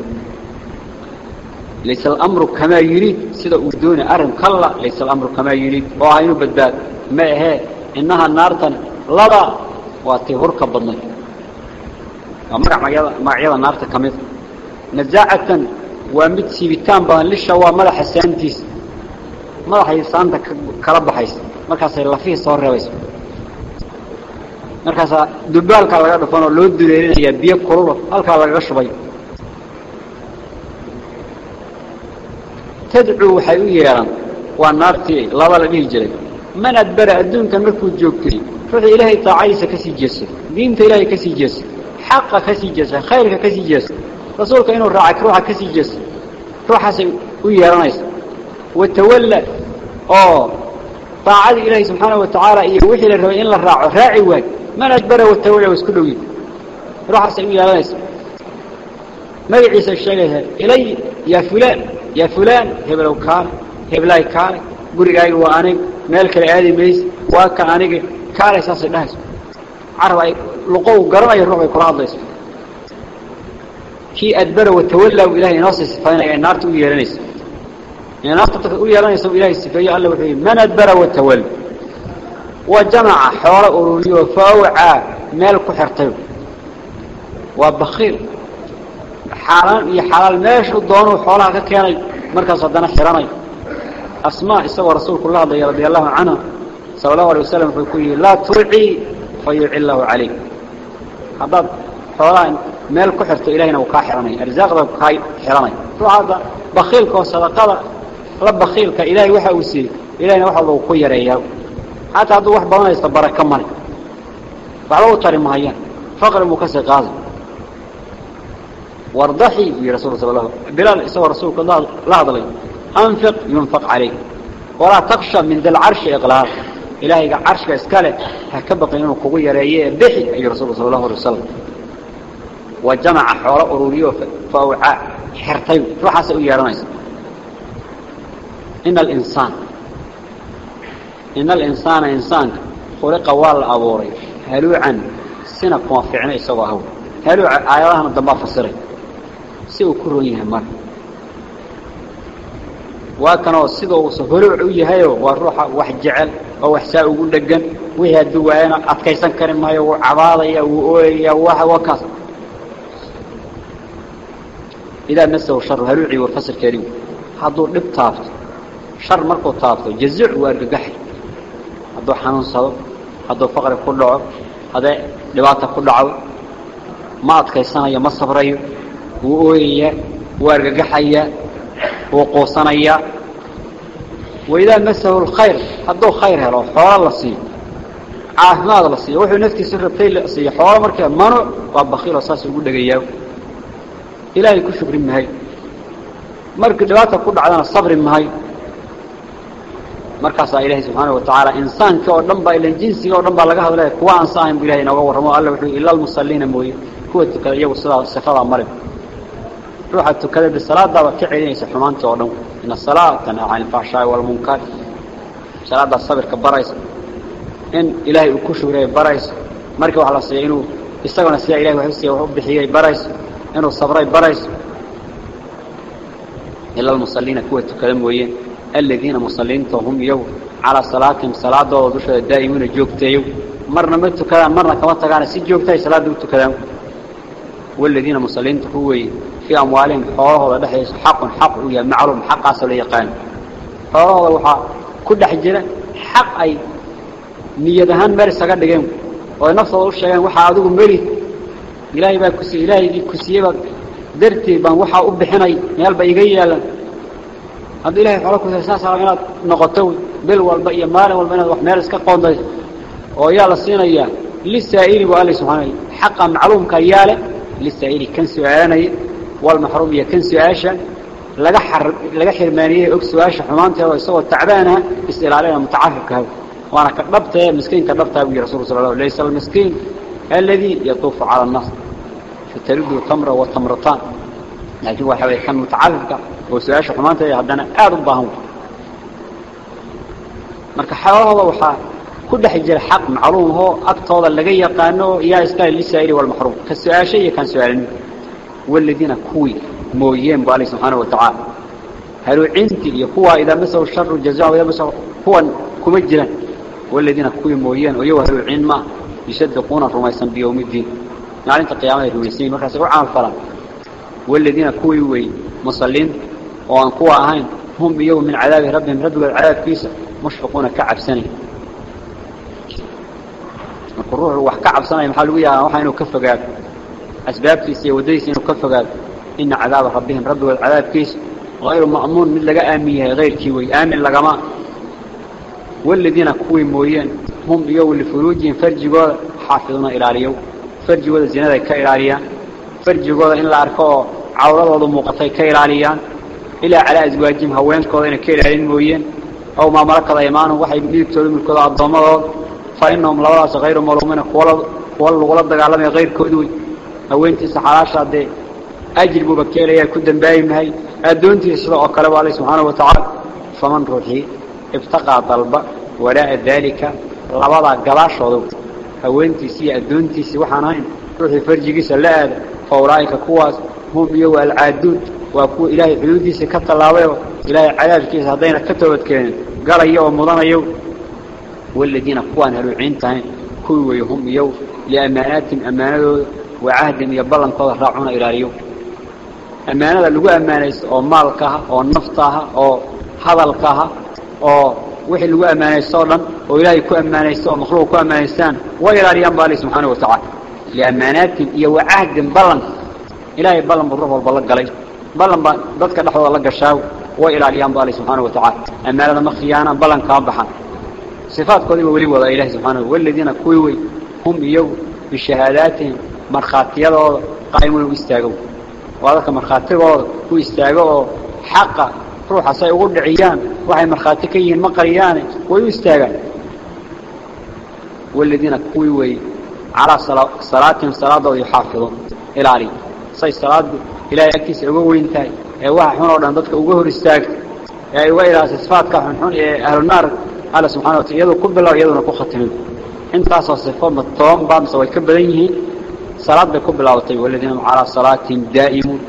ليس الأمر كما يريد. سيدا أدون أرم كلا ليس الأمر كما يريد. وعينه بدباد ما هي؟ إنها نارتا لبا. واتهرك بضنك. ومرع معيضا نارتا كمثل. نزاعة ومد سيبتان بان لشوا ملح السانتيس ملح السانتك كرب حيس مركز الله فيه صور رويس. مركز دبال هالك على قد فانو لود دليلين يبيه كرولة هالك على قد شبي تدعو حيوية يران وانارتي لابا لبيه جلي. من أدبر أدون كمركو جوكتري فهي إلهي طاعيسة كسي جسر. دينة إلهي كسي جسر. حقا كسي جسر. خيرك كسي جسر. Rasuulka inuu raaca ruuxa ka sii jeeso ruuxaasay u yeeranaysa watawalla oo taacadii ilaahay subxaana wa tacaala iyo wixii la rabay in la raaco raaci waay man adbara watawalla waa isku dhowyin ruuxaasay u yeeranaysa magaciisa sheegaysa ilay yaa fulaan yaa fulaan hebelow kaale heblaay kaale gurigaaga waa anig meel kale aadi mayse waa كي أدبر وتولى وإلهي ناس السفاهين أي النار تؤوي إلى يعني ناس تؤوي إلى وإلهي السفاهي ألا وفهي من أدبر وتولى وجمع حوار أولي وفاوع مالك حرطيب وبخير حرام يحلال ماشي الضوان وحوالها كان مركز ودنا حراني أسماء إسوى رسول الله رضي الله عنه صلى الله عليه وسلم في كل لا ترعي فيعي الله عليك kaa xiranay ruuxa hadda bakiilka oo sadaqada la bakiilka ilaahay waxa uu siiyey ilahayna waxa uu ku yareeyaa xataa hadduu wax badan haysto baraka male waxba u tari mahayaan faqri buu kasii qaaday وارضحي يا رسول الله صلى الله عليه وسلم بلال سوى رسولك الله لا ضلي أنفق ينفق عليك ولا تخشى من ذي العرش إغلاق إلهي عرش إسكالة هكبق إنه قوية رأيه بحي يا رسول الله صلى الله عليه وسلم وجمع حول أروريه فوعى حرتين روح أسأل يرميس إن الإنسان إن الإنسان إنسان خلق وال أبوري. هلوعا سنك موفعني سواه هلوعا آيالهم الدماء فصري. سيو كروني همار. وكانوا سيدو سهلوع يهيو والروح واحد جعل أو إحساء وقول لقن. ويهدو وعين أتكيسان كريم ما يو عبادة و أوي و واحد وكاسر kaas idaa masahu sharu haluucii war fasirkeedigu hadduu dhib taabto shar markuu taabto jazuuc waa argagaxay hadduu xanuunsado hadduu faqri ku dhaco haddee dhibaata ku dhacdo ma adkaysanayo ma sabrayo wuu ooyayaa wuu argagaxayaa wuu quusanayaa waidaa masahu lkhayr hadduu khayr helo xoolo la siiyo caafimaad la siiyo wuxuu naftiisu rabtay la siiyo xoolo markaa manuuc waa bakiiloo saas ugu dhegayaa subxaana watacaala insaanka oo dhan baa ilan jinsiga oo dhan baa laga hadlaya kuwa aan saahayn bu ilahay inooga warramo alla wuxuu ila almusalliina mooye kuwa tukada iyagu sidaa sifadaa male ruuxa tukada bisalaadaaba ka celinaysa xumaantii oo dhan ina salaa tanhaa can ilfaxshaa'i walmunkar salaadaa sabirka baraysa in ilaahay uu ku shuuriyay barayso markii wax la siiya inuu isaguna sidaa ilahay wax u siiya wax u bixiyey barayso inuu sabray barayso ila almusalliina kuwa tukada mooyeen aladiina musalliinta hum iyagu calaa salaatihim salaadooda dushooda daa'imuuna joogteeyo marna ma tukadaan marna kama tagaana si joogta ay salaadda u tukadaan والذين مسلمين هو في أموالهم حوالهم دحيس حق حق ويا معلوم حق أصل يقان حوالهم وحا كل حجرة حق أي نيدهان مارس سقر دقيم ونفسه الشيء وحا عدو مري إلهي با كسي إلهي كسي با درتي بان وحا أبحني يالبا يقيا هذا إلهي حولك وساسا على نقطوي بل والبا مال والبنات وحمارس كقوم دي ويا لسينا إياه للسائل وقال سبحانه حقا معلوم كياله للسائل كان سؤالاني والمحروم كان سؤاشا لغا حر لغا حرمانية اوغ سؤاشا حمانته oo isagoo tacbaana istilaalina mutaafifka وأنا كدبته مسكين كدبته أبي رسول الله وسلم. المسكين الذي يطوف على النص فترد تمره وتمرتان لكن هو حوالي كان متعاففك وسؤاشا حمانته هدنا aad u baahan marka xawaalada waxa كل حجر حق معلوم هو أكتوضا لغا يقانو يا إسكال للسائل والمحروم. كالسؤال شيء كان سؤال والذين كوي مويين بالله سبحانه وتعالى. هلو عندي يقوى إذا مسوا الشر الجزاء وإذا مسوا هو كمجرا. والذين كوي مويين ويوه هلو عين ما يصدقون الرميسان بيوم الدين. نعلم تقيامة الرميسين مركز وعام فلا والذين كوي وي مصلين وأن قوى أهين هم بيوم من عذاب ربهم. ردوا العذاب كيسا مشفقون كعب سنة. الروح وحكى عبسنا محلوية وحين كفقات أسباب كيسية وديس إنه كفقات إن عذاب ربهم رب والعذاب كيس غير مأمون من لقى آمية غير كيوي آمن لقما والذين كوي مويين هم يوم لفروجهم فرجوا حافظون إلى اليوم فرجوا الزنا كإلاليا فرجوا إن لا أركوا عورضوا موقتي كإلاليا إلى على أزواجهم هوين كوين كإلالين مويين أو ما ملك ضيمانه وحي ملك من كل الضمضات فإنهم لولاس غير ملومين كوال غلط دقالمي غير كودوي. هوينتي سحراشا دي. أجل ببكيليا كدن بايم هاي. أدونتي سلاء قلب عليه سبحانه وتعالى. فمن روحي ابتقى طلبة وراء ذلك لبضع قلاش وضو هوينتي سي أدونتي سي وحانين روحي فرجي سلاء فورائك كواس هم يو العادود وكو إلهي حدودي سكت الله إلهي علاج كيس هدينا كتبت كين. قال يو مضان يو. والذين قوان هلو عينتهين كوي هم يو. لأمانات أمانة وعهد يبلن قد راعون إلى اليوم أمانة لغو أمانيس أو مالكها أو نفطها أو حضلكها أو وحي لغو أمانيس صورا وإلهي كو أمانيس أو مخلوق كو أمانيسان وإلى اليوم بالله سبحانه وتعالى. لأمانات يو عهد بلن. إلهي بلن بالروح والبلن قلي بلن بدك نحو الله قشاو وإلى اليوم بالله سبحانه وتعالى. أمانة مخيانا بلن كابحا. صفات قديمة ولي وضع إله سبحانه والذين كويوي هم يو بشهاداتهم مرخاتية قائمون ويستاقوا وهذا مرخاتي كو يستاقوا حقا روح سيقول عيان وحي مرخاتكيين مقريان ويستاقوا والذين كويوي على صلاتهم صلاة ويحافظون إلى علي سي صلاة إلى يكيس أقوه انتهي واحد حون أولا ضدك أقوه رستاق يعني وإلى صفاتك حون أهل النار. على سبحانه وتعالى يدو كل الله يدو نكو ختمين. إنت أصلا صفات مطوام بعض سوى كبديه صلاة بكل الله والذين على صلاة دائمون.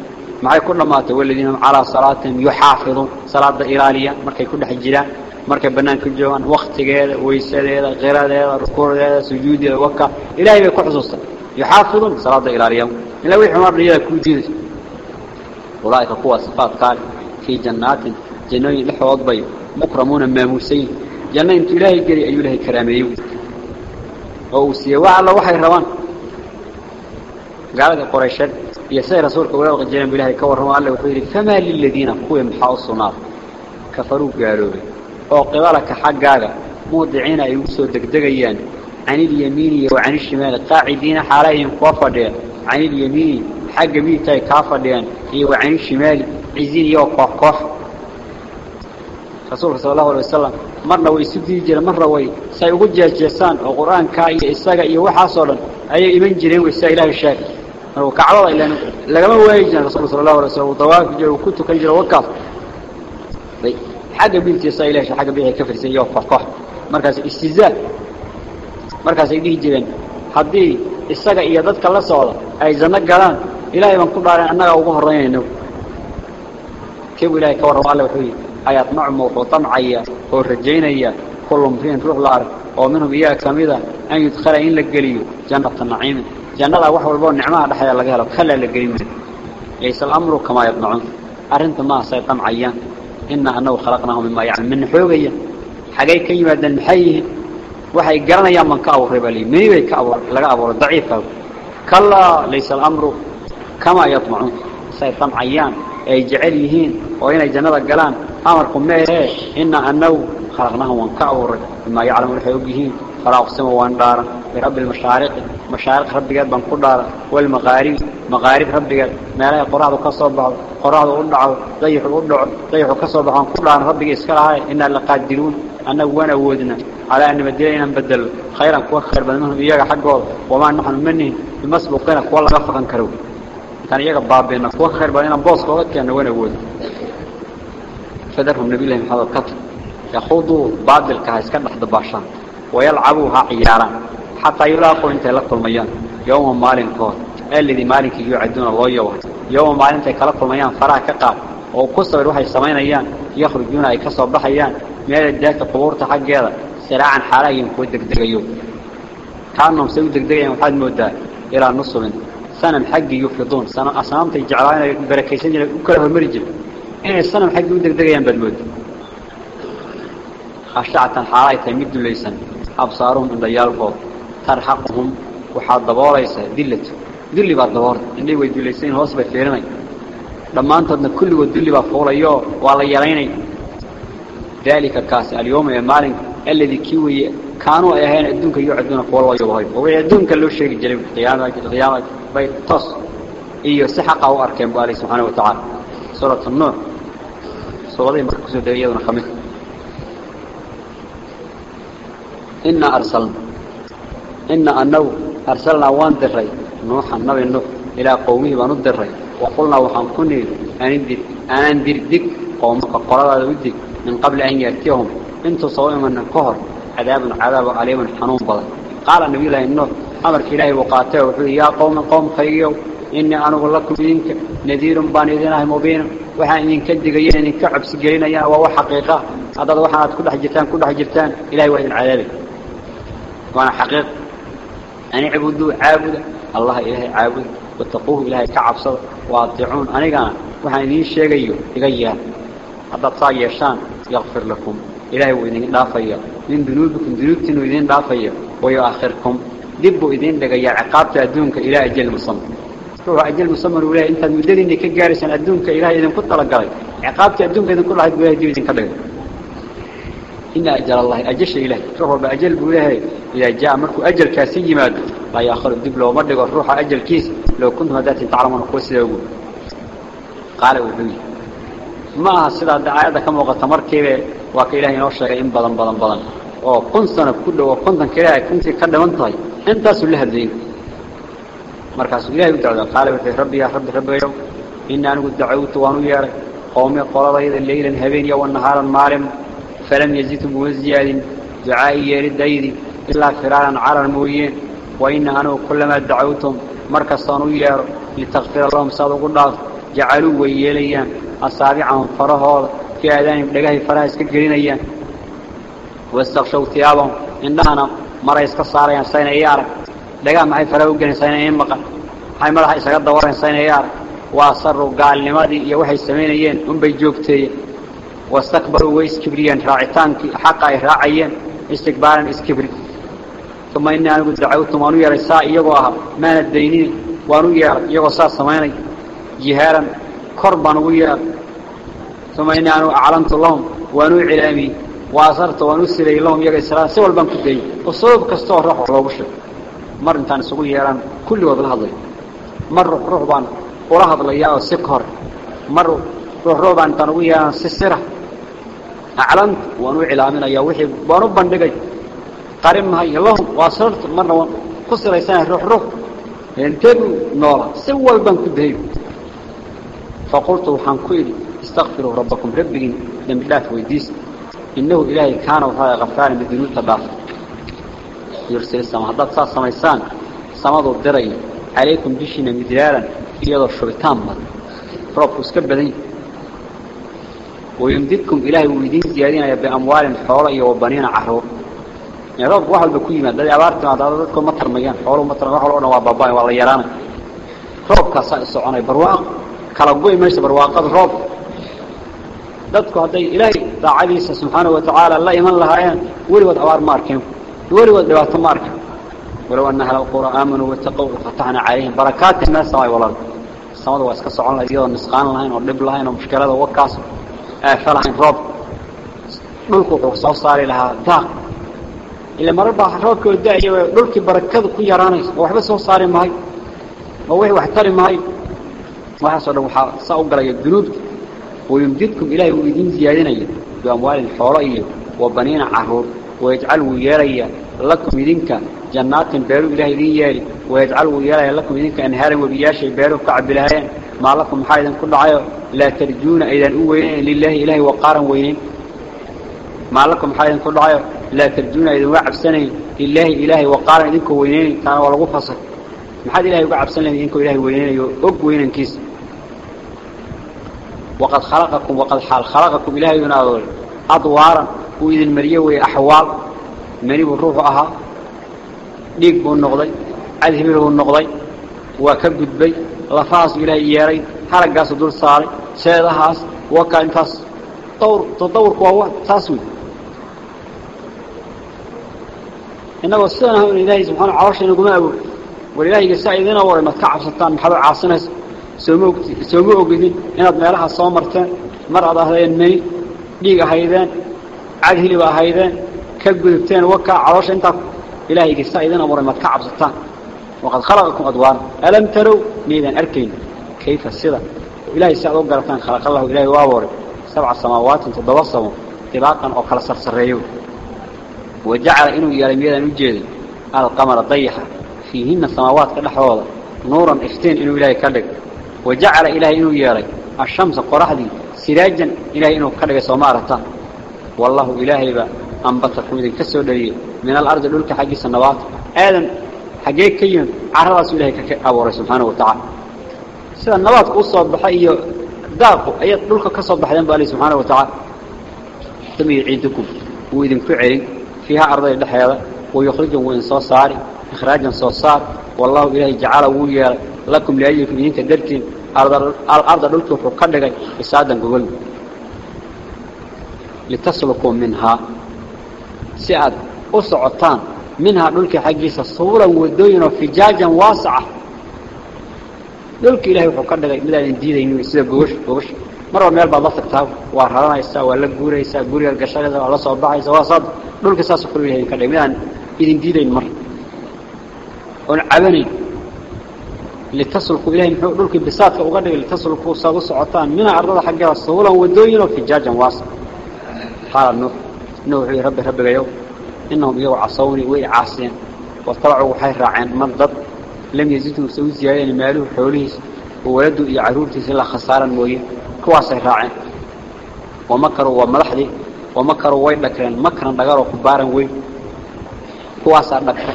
معي كل ما والذين على صلاة يحافظون. صلاة إيرانية مركي كل حجرة مركي بنان كجوان وقت جيدا ويسادة غيرادة ركوع سجود وكا إلهي بكل حصوصا يحافظون صلاة إيرانية. إلا ويحو مر ليدا كوجيد أولئك قوة صفات قال في جنات جنوين لحوض بيو مكرمون ماموسين جنة انت إلهي قري أي إلهي كرامي. أو سيوا الله وحي روان. قالت قريشات يسأل رسولك ولا وقجنا بالله كورهم الله وحيري فما للذين قوي محاو الصنار كفروا قالوا أو قبالك حقاقا موضعين يوسو دقدقيان. عن اليمين وعن الشمال. قاعدين حاليهم قوفدين عن اليمين حق ميتاي كافدين. وعن الشمال عزين يو كوح كوح رسول صلى الله عليه وسلم مرنا ويسدي جرا مرنا وي. سيقول جيسان. القرآن كاي إساق يوحى صلا أي إيمان جرين ويسا إله الشاك وكعبة إلا لقما وايجنا رسول صلى الله عليه وسلم وطواف جرا وكنت كنجرا وكاف حاجة بنتي إله حاجة بيها كفر سيئو كوح كوح مركز استزاد مركز جرين haddii isaga iyo dadka la socda ay janno galaan ilaahay baan ku dhaaran annaga ugu horeynayno kiibu ilaahay ka warramo alle wuxuu yidhi ayaad nacmu wuxuu damcaya oo rajaynaya kullu mriin ruux la arag oo minhum iyaga ka mid جنة الله وحول بون نعمة هذا حيا الله لقيمة ليس الأمر كما يطمعون. أرنت ما سيطم عيان. إنا أنه وخلقناهم مما يعني من حيوية حاجي كي دن حي وحي جرنا يوم من كاور ربلي مي بي كاور لقى أبور ضعيفة كلا ليس الأمر كما يطمعون. سيطم عيان. أي جعليهين وين جنة الله جلان أمركم ما إيه إن أنا وخلقناهم من كاور مما يعلمون حيوية فلا أقسم وأن دار. برب المشارق. مشارق رب جد بن قدار والمغارب. مغارب رب جد ما لا قراء كصوب قراء قدع ضيح قدع ضيح كصوب عن قدار رب جد إسكرها. إن الله قادرون وانا وودنا على أن بدلنا بدل. خيرا كوخر بدلهم بيجا حق وما نحن منه. المسبوقين أقوال غفقا كرو. كان يجا بابنا كوخر بدلنا بوس قوت كان وأنا وود فدرهم نبي لهم هذا القتل. يخوضوا بعض الكهس كان أحد باشان. ويلعبوها عيارا. حتى يلاقوا انت لقل ميان يوم مالين كود الذي مالك يعدون الله يوات يوم مالين تكلق الميان فراء كقال وقصة بروحة السمين ايان. يخرجون اي كسوا بحيان ميال الدات قبورة حق هذا سراعا حالا ينكود دك دقيو كانهم سيو دك دقيو حد مودا إلى النصف من. سنة حق يفضون سنة اسنام تجعلين بركيسين يكره إيه المرجل ان السنة حق يدك دقيو بالمود خشعة حالا يتمد ليسن. أبصارهم من ديالكم ترحقهم وحاد دباريسة دلة دلة بالدبار إني ودليسين هوس بفيرني لما أنت أن كل ودلة بفول أيوه ولا يليني. ذلك الكاس اليوم يا مالك الذي كيوي كانوا أهين الدنيا يعدون فول أيوه ويعدون كل شيء جريم قيامة قيامة بيت تص. إيو سحقة أركان بالي سبحانه وتعالى. سورة النور. سورة مركز دريادنا خمسة إنا أرسلنا. إنا أنه أرسلنا وان دري. نوح النبي نوح إلى قومه بندري وقلنا وحنكني أن اندر أن اندر دك قومك قرار ودك من قبل أن يأتيهم. إنتو صوئي من الكهر. عذاب عذاب عليم حنون بضل قال النبي الله إنه أمرك إلهي وقاته. وحوه يا قوم قوم خيو. إني أنا أقول لكم إذنك نذير بان إذنه مبين. وحان إذنك الدقيين إذنك عبس قلين يا وهو حقيقة. هذا وحانات كل حجرتان كل حجرتان إلهي وإذن عذابي وأنا حقيقة أن عبدوا عابد الله إلهي عابد واتقوه إلهي كعبصر واطيعون. أنا قانا وحان إذن الشيء يغير هذا طاي يشان يغفر لكم. إلهي وإذن دافيا من ذنوبكم ذنوبتين وإذن دافيا ويؤخركم دبوا إذن لقيا. عقابت أدونك إلى أجل مصمم. روح أجل مصمم ولا أنت المدير إنك جالسا أدونك إلهي إذن كنت لقاي عقابت أدونك إذن كل واحد بإلهي إذن كذا. إن أجل الله أجش إلهي روح بأجل بإلهي إذا جاء مركو أجل كاسي ماد لا يأخر الدب لو مردق الروح أجل كيس لو كنت هدات تعلمون قوسي يقول قال وحوي ما سيدا دعايada ka muuqata markiiba waa ka ilaahay noo sheegay in badan badan badan oo kun sano ku dhaw kontan kale kuntii ka dhawan tahay intaas uu la hadlay markaas ilaahay u dacdo qaal wuxuu rabbi ya rabbi rabbiyo in anigu dacawtu waanu yeeray qowmi qoladayda فلم يزد موزيد دعائي يرد إلا فرارا على المويين وإن أنه كلما دعوتهم مركز صنوير لتغفر لهم صدق الله. جعلوا ويليا أصابعا فرها في أدان لقاه فرائس كجرينيا. واستغشوا ثيابهم. إن دهنا مرايس كصاريا سين إيارا لقاه محي فراوقين سين إيمقا حي مرحي سقد دورين سين إيارا وأصروا قال لماذا يوحي السمين إيان أم بيجوك تيه واستكبروا ويس كبريين راعتان حقا راعيين استكبارا اسكبري ثم إني أنا قد دعوتم وأنو يرى ساء يقوها ما ندينين وأنو يقو ساء سميني جهارا كربان ويا ثم إني أنا أعلنت لهم وأنو علامي وأصرت وأنو سلي لهم يقى إسراء سوى البنك الدين. وصوب كستوه روح بشر. مر انتان سقوي يران كل وضل هذا مر روح بان ورهض لياه سكر مر روح روبا أنت نويا سسرة. أعلنت وأنو إعلامنا يا وحي وأنو بندقي قرم هاي اللهم واصلت مرة قصر يسان روح روح. انتبهوا نورا سوى البنك الدهيب فقلت وحان كويلي استغفروا ربكم ربكم لم الله ويديس إنه إلهي كان وهذا غفار من تضاف يرسل السماء. هذا تصار سميسان سماضوا الدري. عليكم بشنا مدلالا يضع الشبتان ربكم اسكبدين ويمددكم إلهي ومدين زيادين بأموال حوالي وبنين عهره يعني رب واحد بكيمة ده عبارة ما ده ده كم مطر مجان حوله مطر ما حوله نواب باباي ولا يرانا. رب كاسة السعانة برواق. كلاجوي مش برواق هذا رب. ده كم ده إلهي ده علي سبحانه وتعالى الله يمن الله عين ولي ود عوار ماركم ولي ود دوات مارك ولو أن هل القرى آمنوا واتقوا وفتحنا عليهم بركات الناس ساي ولا السماء واسك السعانة زيادة نسخان الله ينور دبل الله ينور مشكلة ده وكاسه aafalahayn roob dhulku wuxuu soo saari lahaa daaq ila marba roobka daayo dhulkii barakadu ku yaraanayso waxba soo saari maahay oo wixii wax tari maahay waxa soo dhan waxa saa u galay dunuubta ويمددكم إلهي ويدين زيادين بأموال الحورية وبنين عهور ويجعل ويالي لكم يدينك جنات بيرو إلهي دين يالي ويجعل ويالي لكم يدينك أنهار وبياشي بيرو كعب الهيان ما لكم حايدا كل عيو لا ترجون إذا أوين لله إلهي وقارا وينين ما لكم حايدا كل عيو لا ترجون إذا وعب سنة لله إلهي وقارا إذنك وينين كان ولا غفصك محاد إلهي وعب سنة إذنك إلهي وينين يؤب وينين كيس. وقد خلقكم وقد حال خلقكم إلهي يناظر أدوارا وإذا المرية وأحوال مريب الروح أها. ديق بو النقضي عذهب له النقضي وكبد بي لفاس إلهي إياري حلق قاس دول صاري سيدهاس وكا انتاس طور تطور كوهو تاسوي إنه السنة إلهي سبحانه عرش إنه قمأه والإلهي قسا إذن أوري ما تكعب ستان محبع عاصنة sooma ogidin inaad meelaha soo marteen mar aad ahaydeen meni dhiig ahaydeen cad hilib ahaydeen ka gudubteen wakaa caloosha intaa إلهي كيسا إذن أمر المدكة عبزتان وقد خلقكم أدوان. ألم تروا؟ ميدان أركين. كيف السيدة إلهي سعد أبقرتان خلق الله إلهي وابوري. سبع سماوات تدوصهم طباقا أو خلص السريو. وجعل إنه يلم يدان الجيد القمر ضيحة. فيهن السماوات كل حوالا نورا إختين إنه إلهي كالك. وجعل إلهي إنه يلم الشمس قرحدي. سراجا إلهي إنه كالك سمارتان والله إلهي بقى أنبتكم إذن كسو دليل. من الأرض للك حقي سنوات آدم حقي كيون عرض إلهي كأبوري سبحانه وتعالى. سيدا النوات قصة بحي داقوا أي للك كسو بحيان بالي سبحانه وتعالى. ثم يعيدكم وإذن كعري فيها أرض الحياة ويخرجهم وإن صاري إخراجا صار والله إلهي جعله وياري لكم لأيكم إذنك درتين. الأرض دلك وحقدك إسادا قبل. لتسلكوا منها. سعد أسعطان منها دلك حقيسة صورا ودوين وفجاجا واسعة. دلك إلهي وحقدك مدى الانجيدة إنه يسيد قوش قوش. مرة ميال بعض تكتاب وحرانا يسا ولا قوري يسا قوري القشاقة ولا صباح يسا وصاد دلك ساسو كل إلهي كدك مدى الانجيدة مرة ونعبني لتصلكوا إلهي محو دولك بساطك وقدر لتصلكوا صاغوا سعطان من عرض حقها الصولة ودوين وفجاجا واسع. قال نوح نوح ربي ربي يوم إنهم يو عصوني ويعاصين. وطلعوا حي راعين مضد لم يزيدوا سوي زيادة ماله حوله وولدوا يعرورتي سلا خسارا موية. كواسي راعين. ومكروا وملحدي. ومكروا وين لكرين مكرا دقاروا كبارا وين كواسا دكرين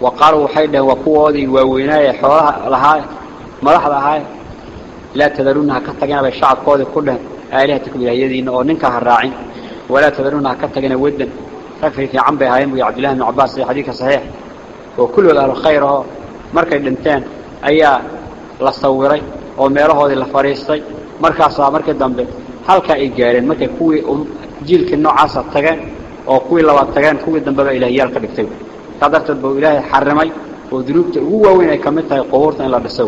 وقالوا حيدا وقوودي وويناي حولها لها ملحظة هاي لا تذرونها كتغنا بالشعب قودي كلها آلهتكم إلى يدين أو ننكها الراعين ولا تذرونها كتغنا ودا تكفي في عم بهايم ويا عبد الله بن عباس حديث صحيح وكل أهل خيره مركي دنتان أيا la sawiray oo meelahoodii la fariistay markaasaa markii dambe halka ay gaareen markay kuwii jiilkii noocaasa tageen oo kuwii labaad tageen kuwii dambeba ilaahyaal ka dhigtay taa darteed buu ilaahay xarimay oo dunuubta ugu waaweyn ay ka mid tahay qubuurta in la dhiso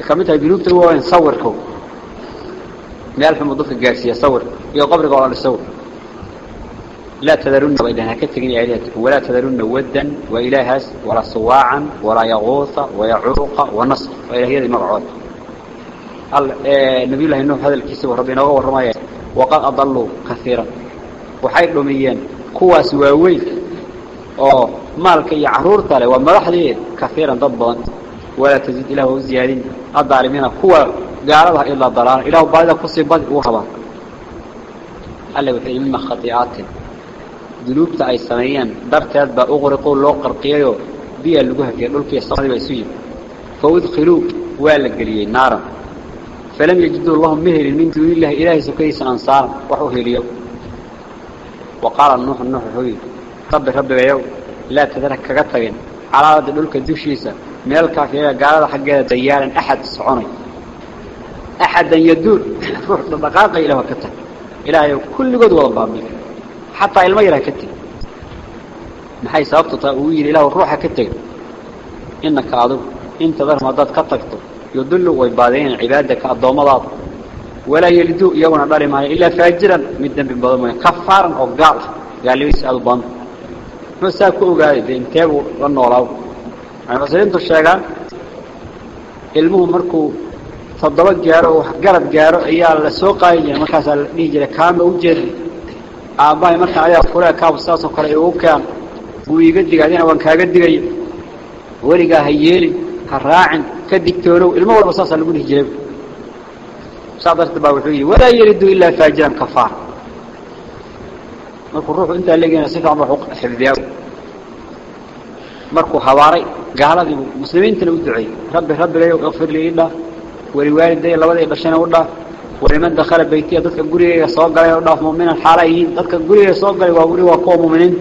ay ka mid tahay dunuubta ugu waaweyn sawirka dadka gaarsiiya sawir iyo qabriga oo la dhiso لا تذرون وإلها كتغن آلهتكم ولا تذرون ودا وإلهس ولا صواعا ولا يغوث ويعوق ونصر وإلى هذه مقعود نبي الله إنه هذا الكيس وربنا ورمايا وقد أضلوا كثيرا. وحيد لميين كواس واوي أو مالك يعرور تالي. ومرحلي كثيرا ضبا ولا تزيد إله زيادين الظالمين كوا قالها إلا الضلال إله بعد قصيبات وحبا ألا وحي مما خطيئات. ذنوبتا أي سميان درتاد با أغرقوا لو قرقيايو بيا اللقوها كي لولكي الصمد بيسوي. فودخلوا والا قليين نارا فلم يجدوا الله مهر من دون الله إلهي سكيس أنصار. وحوه اليوم. وقال النوح النوح حوي. رب رب يو لا تدرك كغتغين على دولك دوشيسا ميل كافيه قال حقها ديالا أحد الصعوني أحدا يدور. روح دقائق إلى وكتها إلى كل قد وضبابيك حتى المير كتي محي سببت تأويل إلى الروح كتي إنك عدو. إنت ذر مضاد قطكتو يدل ويبادين عبادك الضوم الله ولا يلدو يونا باري مالي إلا فاجرا. مدى بمبادمه كفارا أو قاط قال لي سأل بان نساكو قاري بانتابو رنو الله يعني بس إنتو الشيء المهم مركو kaama u jeed aabahay marka ayaa kula kaab saasoo kale uu keen buu iga digaadina waan kaaga digay wariga ha yeeli ha raacin ka digtoonow ilmo walba saasa lagu dhihi jiray saadarta baa wuxuu yidhi walaa yalidu ilaa faajiran kafaar markuu ruuxu intaa leegayna si fiican buu xifdiyaa markuu habaaray gaaladii muslimiintana u duceeyey rabbi rabbigayow ikfir lii idhaa waliwaaliday labadii dhashana u dhaaf ولمن دخل بيتي ضدك غريغا سو غلاي أو داف مؤمن حالين ضدك غريغا سو غلاي وا غري وا كو مؤمنين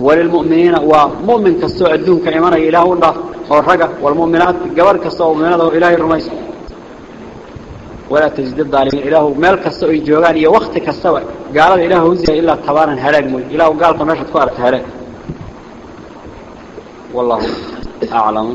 وللمؤمنين ومؤمن كسو ادون كايمان اله أو داف أو رغا والمؤمنات غبر كسو مؤمنات أو اله رميس ولا تجد الظالمين اله مال كسو اي جوغان iyo waqti kasto gaalada ilaah wasiya illa tabaran halaag mooy ilaah gaalka meesha ku aragtay halaag والله اعلم.